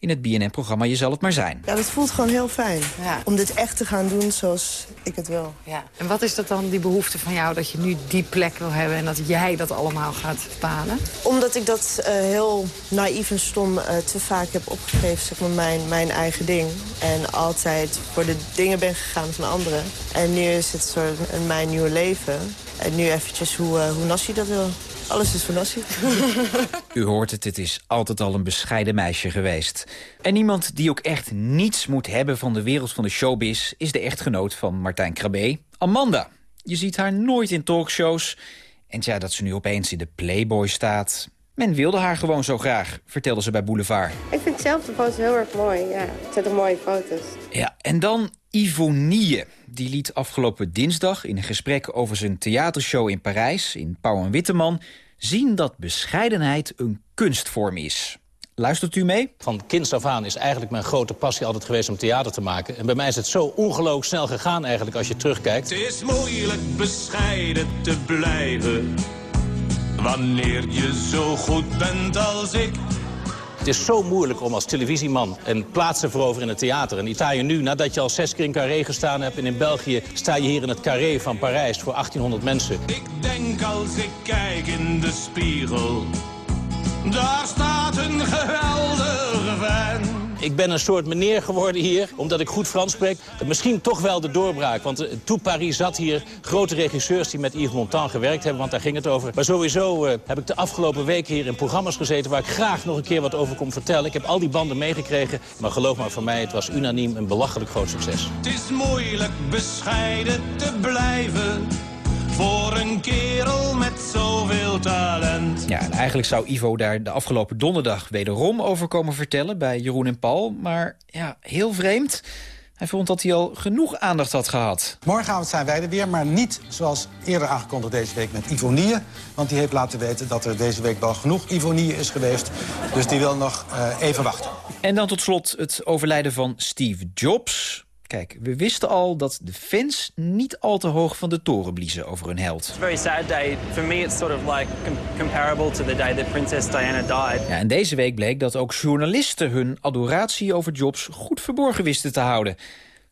in het BNN-programma Je zal het maar zijn. Ja, dat voelt gewoon heel fijn. Om dit echt te gaan doen zoals ik het wil. Ja. En wat is dat dan, die behoefte van jou, dat je nu die plek wil hebben... en dat jij dat allemaal gaat bepalen? Omdat ik dat eh, heel naïef en stom eh, te vaak heb opgegeven, zeg maar, mijn, mijn eigen ding. En altijd voor de dingen ben gegaan van anderen. En nu is het soort een mijn nieuwe leven. En nu eventjes hoe, eh, hoe Nassi dat wil. Alles is Nassi. U hoort het, het is altijd al een bescheiden meisje geweest. En iemand die ook echt niets moet hebben van de wereld van de showbiz... is de echtgenoot van Martijn Krabbe, Amanda. Je ziet haar nooit in talkshows. En ja, dat ze nu opeens in de Playboy staat... Men wilde haar gewoon zo graag, vertelde ze bij Boulevard. Ik vind zelf de foto's heel erg mooi. Ja, het zijn toch mooie foto's. Ja, en dan Ivonie. Die liet afgelopen dinsdag in een gesprek over zijn theatershow in Parijs... in Pauw en Witteman, zien dat bescheidenheid een kunstvorm is. Luistert u mee? Van kinds af aan is eigenlijk mijn grote passie altijd geweest om theater te maken. En bij mij is het zo ongelooflijk snel gegaan eigenlijk als je terugkijkt. Het is moeilijk bescheiden te blijven. Wanneer je zo goed bent als ik. Het is zo moeilijk om als televisieman een plaats te veroveren in het theater. En Italië nu, nadat je al zes keer in Carré gestaan hebt... en in België sta je hier in het Carré van Parijs voor 1800 mensen. Ik denk als ik kijk in de spiegel. Daar staat een geweldige fan. Ik ben een soort meneer geworden hier, omdat ik goed Frans spreek. Misschien toch wel de doorbraak, want eh, toen Paris zat hier... grote regisseurs die met Yves Montand gewerkt hebben, want daar ging het over. Maar sowieso eh, heb ik de afgelopen weken hier in programma's gezeten... waar ik graag nog een keer wat over kom vertellen. Ik heb al die banden meegekregen, maar geloof maar voor mij... het was unaniem een belachelijk groot succes. Het is moeilijk bescheiden te blijven. Voor een kerel met zoveel talent. Ja, en eigenlijk zou Ivo daar de afgelopen donderdag wederom over komen vertellen... bij Jeroen en Paul, maar ja, heel vreemd. Hij vond dat hij al genoeg aandacht had gehad. Morgenavond zijn wij er weer, maar niet zoals eerder aangekondigd deze week met Ivonie. Want die heeft laten weten dat er deze week wel genoeg Ivonie is geweest. Dus die wil nog eh, even wachten. En dan tot slot het overlijden van Steve Jobs. Kijk, we wisten al dat de fans niet al te hoog van de toren bliezen over hun held. It's a very sad day. For me, it's sort of like com- comparable to the day that Princess Diana died. Ja, en deze week bleek dat ook journalisten hun adoratie over Jobs goed verborgen wisten te houden.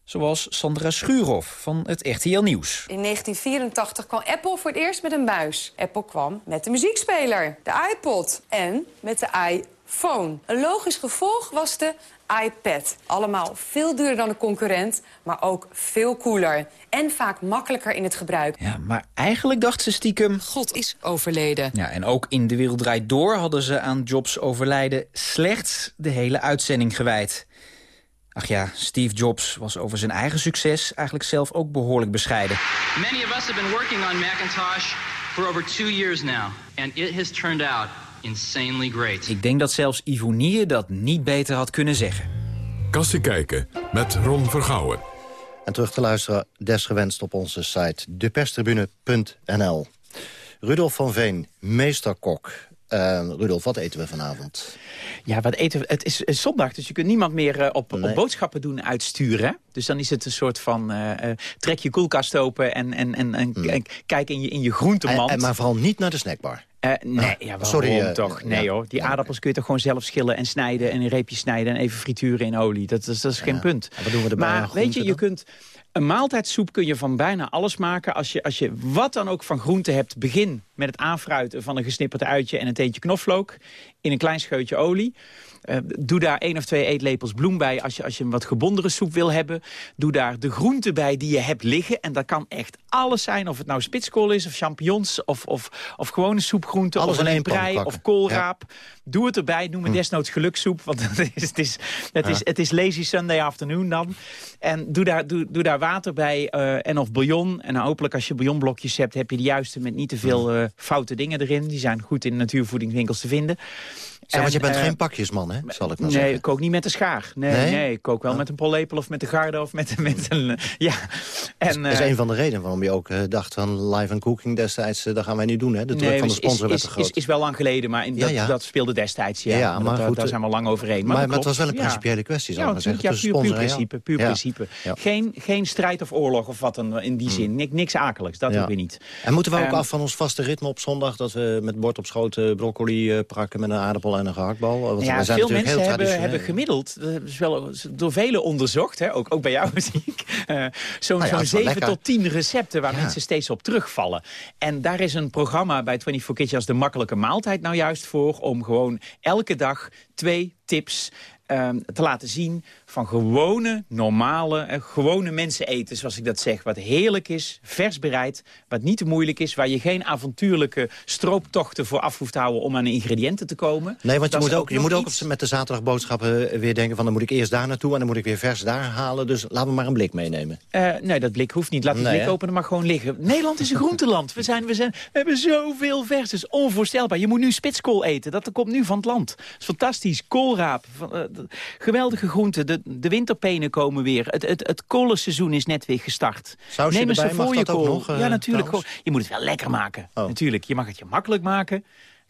Zoals Sandra Schuurhoff van het RTL Nieuws. In 1984 kwam Apple voor het eerst met een buis. Apple kwam met de muziekspeler, de iPod en met de iPhone. Een logisch gevolg was de iPad. Allemaal veel duurder dan de concurrent, maar ook veel cooler. En vaak makkelijker in het gebruik. Ja, maar eigenlijk dacht ze stiekem... God is overleden. Ja, en ook in De Wereld Draait Door hadden ze aan Jobs overlijden... slechts de hele uitzending gewijd. Ach ja, Steve Jobs was over zijn eigen succes eigenlijk zelf ook behoorlijk bescheiden. Many of us have been working on Macintosh for over two years now, and it has turned out insanely great. Ik denk dat zelfs Ivonie dat niet beter had kunnen zeggen. Kassie kijken met Ron Vergouwen. En terug te luisteren desgewenst op onze site deperstribune.nl. Rudolf van Veen, meesterkok. Uh, Rudolf, wat eten we vanavond? Ja, wat eten we? Het is eh, zondag, dus je kunt niemand meer uh, op, Nee. op boodschappen doen uitsturen. Dus dan is het een soort van eh, eh, trek je koelkast open en, en, en, en, en kijk in je, in je groentemand. En, en maar vooral niet naar de snackbar. Eh, nee, Ah, ja, waarom sorry, eh, toch? Nee ja. hoor, die aardappels kun je toch gewoon zelf schillen en snijden... en in reepjes snijden en even frituren in olie. Dat, is- dat is geen punt. wat doen we erbij Maar weet je, je kunt... Een maaltijdsoep kun je van bijna alles maken. Als je, als je wat dan ook van groente hebt, begin met het aanfruiten van een gesnipperd uitje en een teentje knoflook. In een klein scheutje olie. Eh, doe daar één of twee eetlepels bloem bij als je, als je een wat gebondere soep wil hebben. Doe daar de groenten bij die je hebt liggen. En dat kan echt alles zijn. Of het nou spitskool is of champignons of, of, of gewone soepgroenten. Alles of een prei of koolraap. Doe het erbij. Noem het desnoods geluksoep. Want het is, het is, het is, het is lazy Sunday afternoon dan. En doe daar, doe, doe daar water bij eh, en of bouillon. En nou, hopelijk als je bouillonblokjes hebt... heb je de juiste met niet te veel eh, foute dingen erin. Die zijn goed in natuurvoedingswinkels te vinden. Zeg, want je bent eh, geen pakjesman, hè? Zal ik maar nee, zeggen. ik kook niet met de schaar. Nee, Nee? nee? ik kook wel met een pollepel of met de garde of met, met een... ja. En, Dat is eh, een van de redenen waarom je ook eh, dacht van live and cooking destijds. eh, dat gaan wij niet doen, hè? De druk nee, van de sponsor is, werd te groot. is, is wel lang geleden, maar in dat, ja. dat speelde destijds. Ja, Ja, maar Dat- goed, daar eh, zijn we lang overheen. Maar, maar- dat maar het was wel een principiële kwestie, ja, ik maar zeggen, Ja, puur, puur principe. Puur principe. Geen, geen strijd of oorlog of wat dan in die zin. Nik- Niks akelijks, dat ook weer niet. En moeten we ook Ehm, af van ons vaste ritme op zondag... dat we met bord op schoot eh, broccoli eh, prakken met een aardappel en een gehaktbal? Want ja, zijn veel mensen hebben, gemiddeld, dat is wel door velen onderzocht, hè, ook, ook bij jou zie ik, eh, zo'n Nou ja, zo'n het is wel 7 lekker. tot 10 recepten waar Ja. mensen steeds op terugvallen. En daar is een programma bij 24 Kitchen als de makkelijke maaltijd nou juist voor, om gewoon elke dag twee tips te laten zien van gewone, normale, eh, gewone mensen eten, zoals ik dat zeg. Wat heerlijk is, vers bereid, wat niet te moeilijk is... waar je geen avontuurlijke strooptochten voor af hoeft te houden... om aan de ingrediënten te komen. Nee, want je Dat moet ook, je moet ook met de zaterdagboodschappen weer denken... van dan moet ik eerst daar naartoe en dan moet ik weer vers daar halen. Dus laten we maar een blik meenemen. Eh, nee, dat blik hoeft niet. Laat die Nee, blik hè? openen, maar gewoon liggen. Nederland is een groenteland. We, zijn, we, zijn, we hebben zoveel vers. Het is onvoorstelbaar. Je moet nu spitskool eten. Dat komt nu van het land. Dat is fantastisch. Koolraap. Van, eh, d- geweldige groenten. De, de winterpenen komen weer. Het, het, het kolenseizoen is net weer gestart. Sausje Neem eens erbij, een dat ook fooienkool. nog, ja, natuurlijk. trouwens? Je moet het wel lekker maken. Oh. Natuurlijk. Je mag het je makkelijk maken.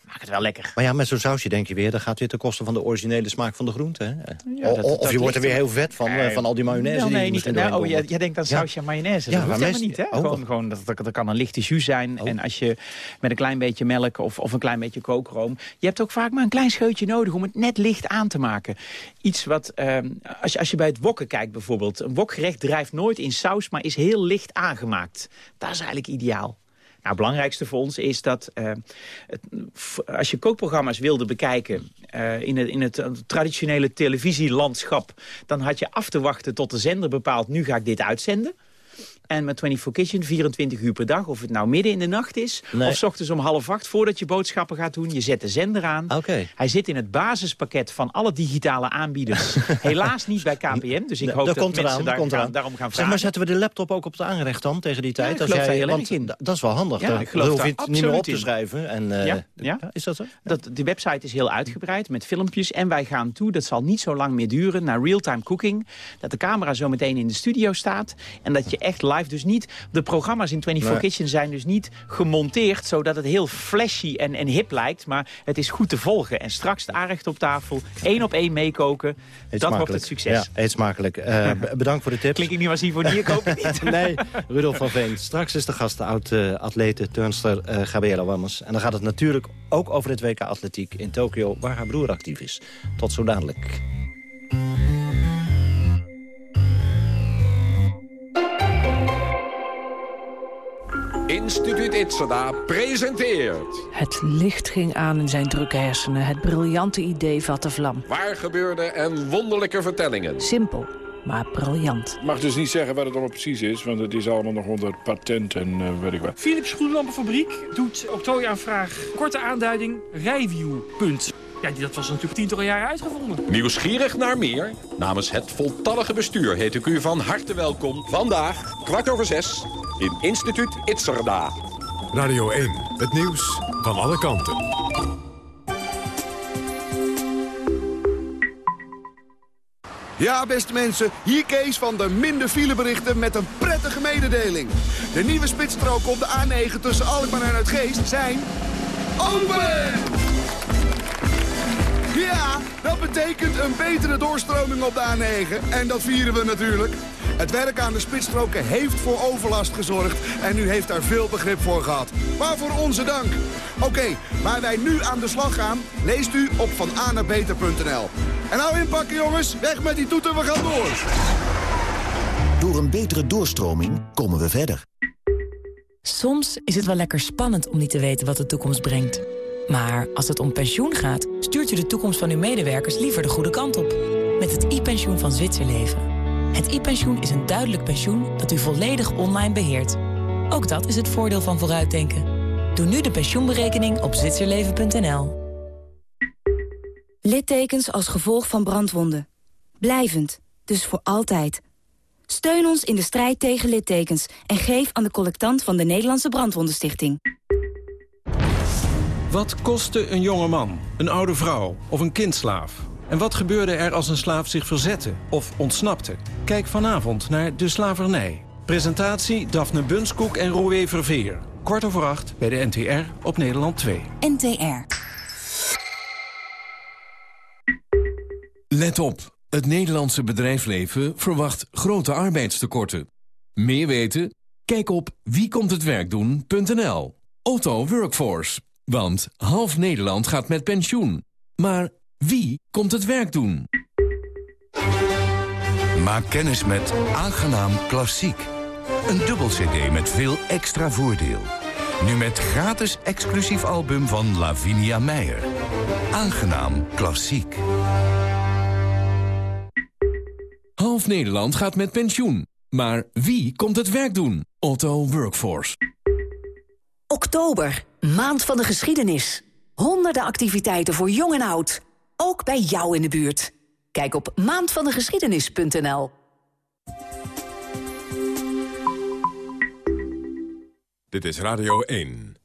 Maak het wel lekker. Maar ja, met zo'n sausje denk je weer... dat gaat weer ten koste van de originele smaak van de groente. Hè? Ja, dat- of dat je wordt er weer er- heel vet van, Nee, eh, van al die mayonaise die nee, er niet. Nou, oh, jij, bobbelt. jij denkt aan Ja. sausje en mayonaise. Ja, dat hoeft helemaal niet. Hè? oh. Gewoon, gewoon, dat, dat, dat kan een lichte jus zijn. En als je met een klein beetje melk of, of een klein beetje kookroom... je hebt ook vaak maar een klein scheutje nodig om het net licht aan te maken. Iets wat, ehm, als, je, als je bij het wokken kijkt bijvoorbeeld... een wokgerecht drijft nooit in saus, maar is heel licht aangemaakt. Dat is eigenlijk ideaal. Nou, het belangrijkste voor ons is dat eh, het, als je kookprogramma's wilde bekijken eh, in, het, in het eh, traditionele televisielandschap, dan had je af te wachten tot de zender bepaalt, nu ga ik dit uitzenden. En met 24 Kitchen 24 uur per dag, of het nou midden in de nacht is... Nee. of 's ochtends om half acht voordat je boodschappen gaat doen. Je zet de zender aan. Oké. Hij zit in het basispakket van alle digitale aanbieders. Helaas niet bij KPM, dus ik hoop dat dat, komt mensen eraan, daar komt gaan- eraan. daarom gaan Zeg vragen. maar, zetten we de laptop ook op het aanrecht dan tegen die tijd? Als heel want in. Dat is wel handig. Ja, dan ik geloof hoef je het niet meer op te schrijven. En, eh, Ja, ja. Is dat zo? Dat, de website is heel uitgebreid met filmpjes. En wij gaan toe, dat zal niet zo lang meer duren, naar real-time cooking. Dat de camera zo meteen in de studio staat. En dat je echt live, dus niet... De programma's in 24 Nee. Kitchen zijn dus niet gemonteerd... zodat het heel flashy en, en hip lijkt. Maar het is goed te volgen. En straks de aanrecht op tafel, één op één meekoken. Eet dat wordt het succes. Ja, eet smakelijk. Eh, bedankt voor de tips. Klink ik niet als Ivonie, ik hoop het niet. nee, Rudolf van Veen. Straks is de gast de oud-atlete, turnster eh, Gabriela Wammers. En dan gaat het natuurlijk ook over het WK Atletiek in Tokio... waar haar broer actief is. Tot zo dadelijk. Instituut Itzada presenteert... Het licht ging aan in zijn drukke hersenen. Het briljante idee vatte vlam. Waar gebeurde en wonderlijke vertellingen. Simpel, maar briljant. Ik mag dus niet zeggen wat het allemaal precies is, want het is allemaal nog onder patent en eh, weet ik wat. Philips Groenlampenfabriek doet octrooiaanvraag. Korte aanduiding, Rijview. Punt. Ja, die- dat was natuurlijk tientallen jaren uitgevonden. Nieuwsgierig naar meer? Namens het voltallige bestuur heet ik u van harte welkom. Vandaag, kwart over zes, in Instituut Itzerda. Radio 1, het nieuws van alle kanten. Ja, beste mensen, hier Kees van de minder fileberichten met een prettige mededeling. De nieuwe spitsstroken op de A9 tussen Alkmaar en Uitgeest zijn... open! Ja, dat betekent een betere doorstroming op de A9. En dat vieren we natuurlijk. Het werk aan de spitsstroken heeft voor overlast gezorgd. En u heeft daar veel begrip voor gehad. Waarvoor onze dank. Oké, waar wij nu aan de slag gaan, leest u op vananabeter.nl. En nou inpakken jongens, weg met die toeter, we gaan door. Door een betere doorstroming komen we verder. Soms is het wel lekker spannend om niet te weten wat de toekomst brengt. Maar als het om pensioen gaat, stuurt u de toekomst van uw medewerkers liever de goede kant op. Met het e-pensioen van Zwitserleven. Het e-pensioen is een duidelijk pensioen dat u volledig online beheert. Ook dat is het voordeel van vooruitdenken. Doe nu de pensioenberekening op zwitserleven.nl. Littekens als gevolg van brandwonden. Blijvend, dus voor altijd. Steun ons in de strijd tegen littekens en geef aan de collectant van de Nederlandse Brandwondenstichting. Wat kostte een jonge man, een oude vrouw of een kindslaaf? En wat gebeurde er als een slaaf zich verzette of ontsnapte? Kijk vanavond naar De Slavernij. Presentatie Daphne Bunskoek en Roué Verveer. Kwart over acht bij de NTR op Nederland 2. NTR. Let op. Het Nederlandse bedrijfsleven verwacht grote arbeidstekorten. Meer weten? Kijk op wiekomthetwerkdoen.nl. Otto Workforce. Want half Nederland gaat met pensioen. Maar wie komt het werk doen? Maak kennis met Aangenaam Klassiek. Een dubbel cd met veel extra voordeel. Nu met gratis exclusief album van Lavinia Meijer. Aangenaam Klassiek. Half Nederland gaat met pensioen. Maar wie komt het werk doen? Otto Workforce. Oktober, maand van de geschiedenis. Honderden activiteiten voor jong en oud. Ook bij jou in de buurt. Kijk op maandvandegeschiedenis.nl. Dit is Radio 1.